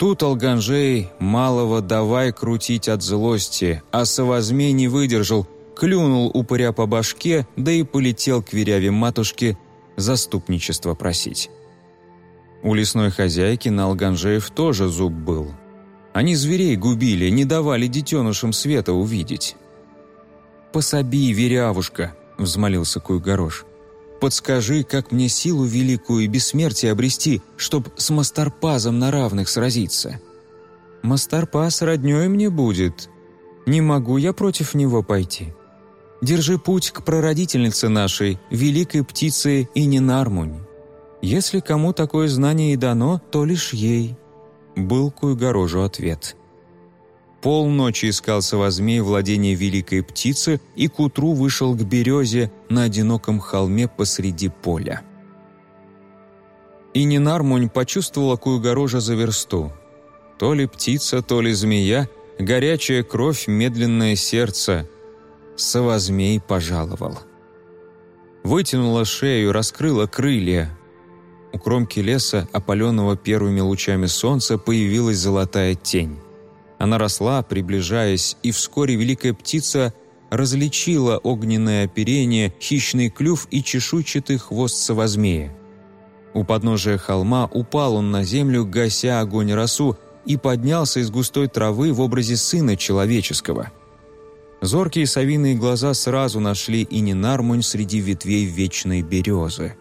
Тут Алганжей малого давай крутить от злости, а Совозмей не выдержал, клюнул упыря по башке, да и полетел к веряве матушке заступничество просить. У лесной хозяйки на Алганжеев тоже зуб был. Они зверей губили, не давали детенышам света увидеть. «Пособи, верявушка», — взмолился Куйгорош. «Подскажи, как мне силу великую и бессмертие обрести, чтоб с Мастарпазом на равных сразиться». «Мастарпаз роднёй мне будет. Не могу я против него пойти. Держи путь к прародительнице нашей, великой птице и Нинармунь. Если кому такое знание и дано, то лишь ей». Был Куйгорожу ответ. Полночи искался возмей владение великой птицы и к утру вышел к березе на одиноком холме посреди поля. И Нинармунь почувствовала Куйгорожа за версту. То ли птица, то ли змея, горячая кровь, медленное сердце — Совозмей пожаловал. Вытянула шею, раскрыла крылья. У кромки леса, опаленного первыми лучами солнца, появилась золотая тень. Она росла, приближаясь, и вскоре великая птица различила огненное оперение, хищный клюв и чешуйчатый хвост совозмея. У подножия холма упал он на землю, гася огонь росу, и поднялся из густой травы в образе сына человеческого – Зоркие совиные глаза сразу нашли и Нинармунь среди ветвей вечной березы.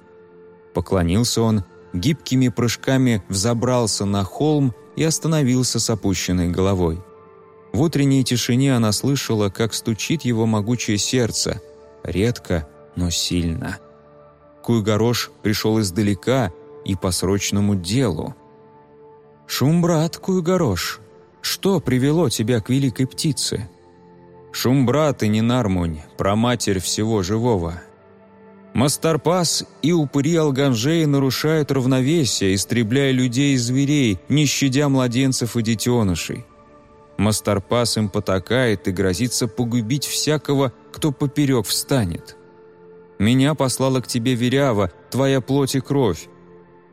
Поклонился он, гибкими прыжками взобрался на холм и остановился с опущенной головой. В утренней тишине она слышала, как стучит его могучее сердце, редко, но сильно. Куйгорош пришел издалека и по срочному делу. «Шум, брат, Куйгорош, что привело тебя к великой птице?» Шум брат и не нармунь, проматерь всего живого. Мастарпас и упыри Алганжеи нарушают равновесие, истребляя людей и зверей, не щадя младенцев и детенышей. Мастарпас им потакает и грозится погубить всякого, кто поперек встанет. Меня послала к тебе Верява, твоя плоть и кровь.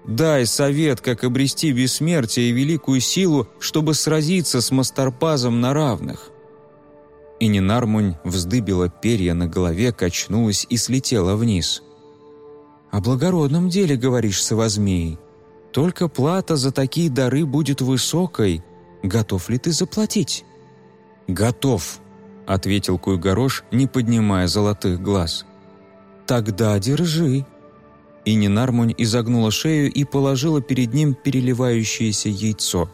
Дай совет, как обрести бессмертие и великую силу, чтобы сразиться с Мастарпазом на равных и Нинармунь вздыбила перья на голове, качнулась и слетела вниз. «О благородном деле, говоришь, совозмей. Только плата за такие дары будет высокой. Готов ли ты заплатить?» «Готов», — ответил Куйгорош, не поднимая золотых глаз. «Тогда держи». И Нинармунь изогнула шею и положила перед ним переливающееся яйцо.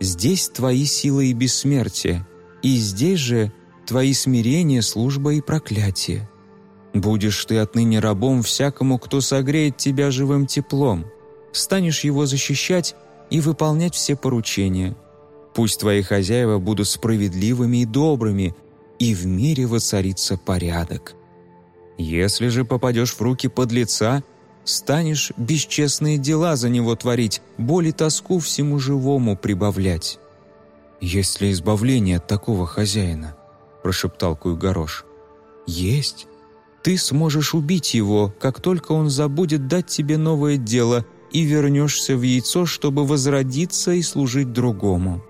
«Здесь твои силы и бессмертие, и здесь же твои смирения, служба и проклятие. Будешь ты отныне рабом всякому, кто согреет тебя живым теплом. Станешь его защищать и выполнять все поручения. Пусть твои хозяева будут справедливыми и добрыми, и в мире воцарится порядок. Если же попадешь в руки подлеца, станешь бесчестные дела за него творить, боль и тоску всему живому прибавлять. «Есть ли избавление от такого хозяина?» – прошептал Куйгорош. «Есть. Ты сможешь убить его, как только он забудет дать тебе новое дело и вернешься в яйцо, чтобы возродиться и служить другому».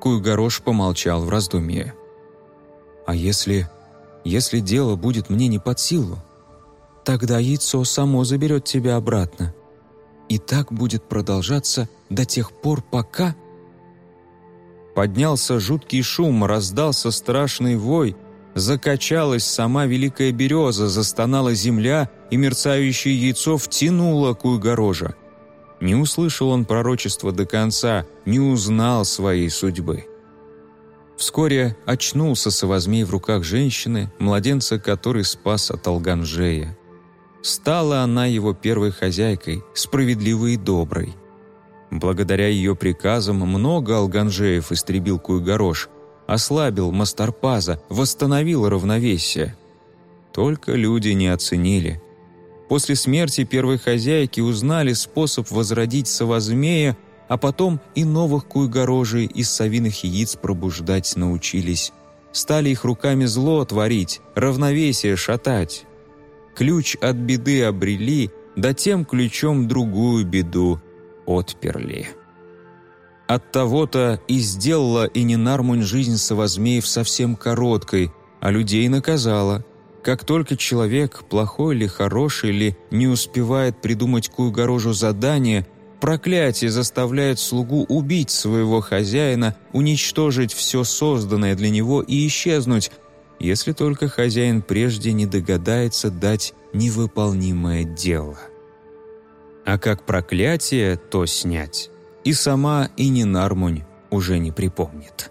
Куйгорош помолчал в раздумье. «А если... если дело будет мне не под силу, тогда яйцо само заберет тебя обратно. И так будет продолжаться до тех пор, пока...» Поднялся жуткий шум, раздался страшный вой, закачалась сама великая береза, застонала земля, и мерцающее яйцо втянуло Куйгорожа. Не услышал он пророчества до конца, не узнал своей судьбы. Вскоре очнулся Савозмей в руках женщины, младенца который спас от Алганжея. Стала она его первой хозяйкой, справедливой и доброй. Благодаря ее приказам много алганжеев истребил Куйгорош, ослабил Мастарпаза, восстановил равновесие. Только люди не оценили. После смерти первой хозяйки узнали способ возродить совозмея, а потом и новых куйгорожей из совиных яиц пробуждать научились. Стали их руками зло творить, равновесие шатать. Ключ от беды обрели, да тем ключом другую беду отперли. От того-то и сделала и Ненармунь жизнь совозмеев совсем короткой, а людей наказала – как только человек, плохой ли, хороший ли, не успевает придумать куйгорожу задание, проклятие заставляет слугу убить своего хозяина, уничтожить все созданное для него и исчезнуть, если только хозяин прежде не догадается дать невыполнимое дело. А как проклятие, то снять. И сама и не Нармунь уже не припомнит.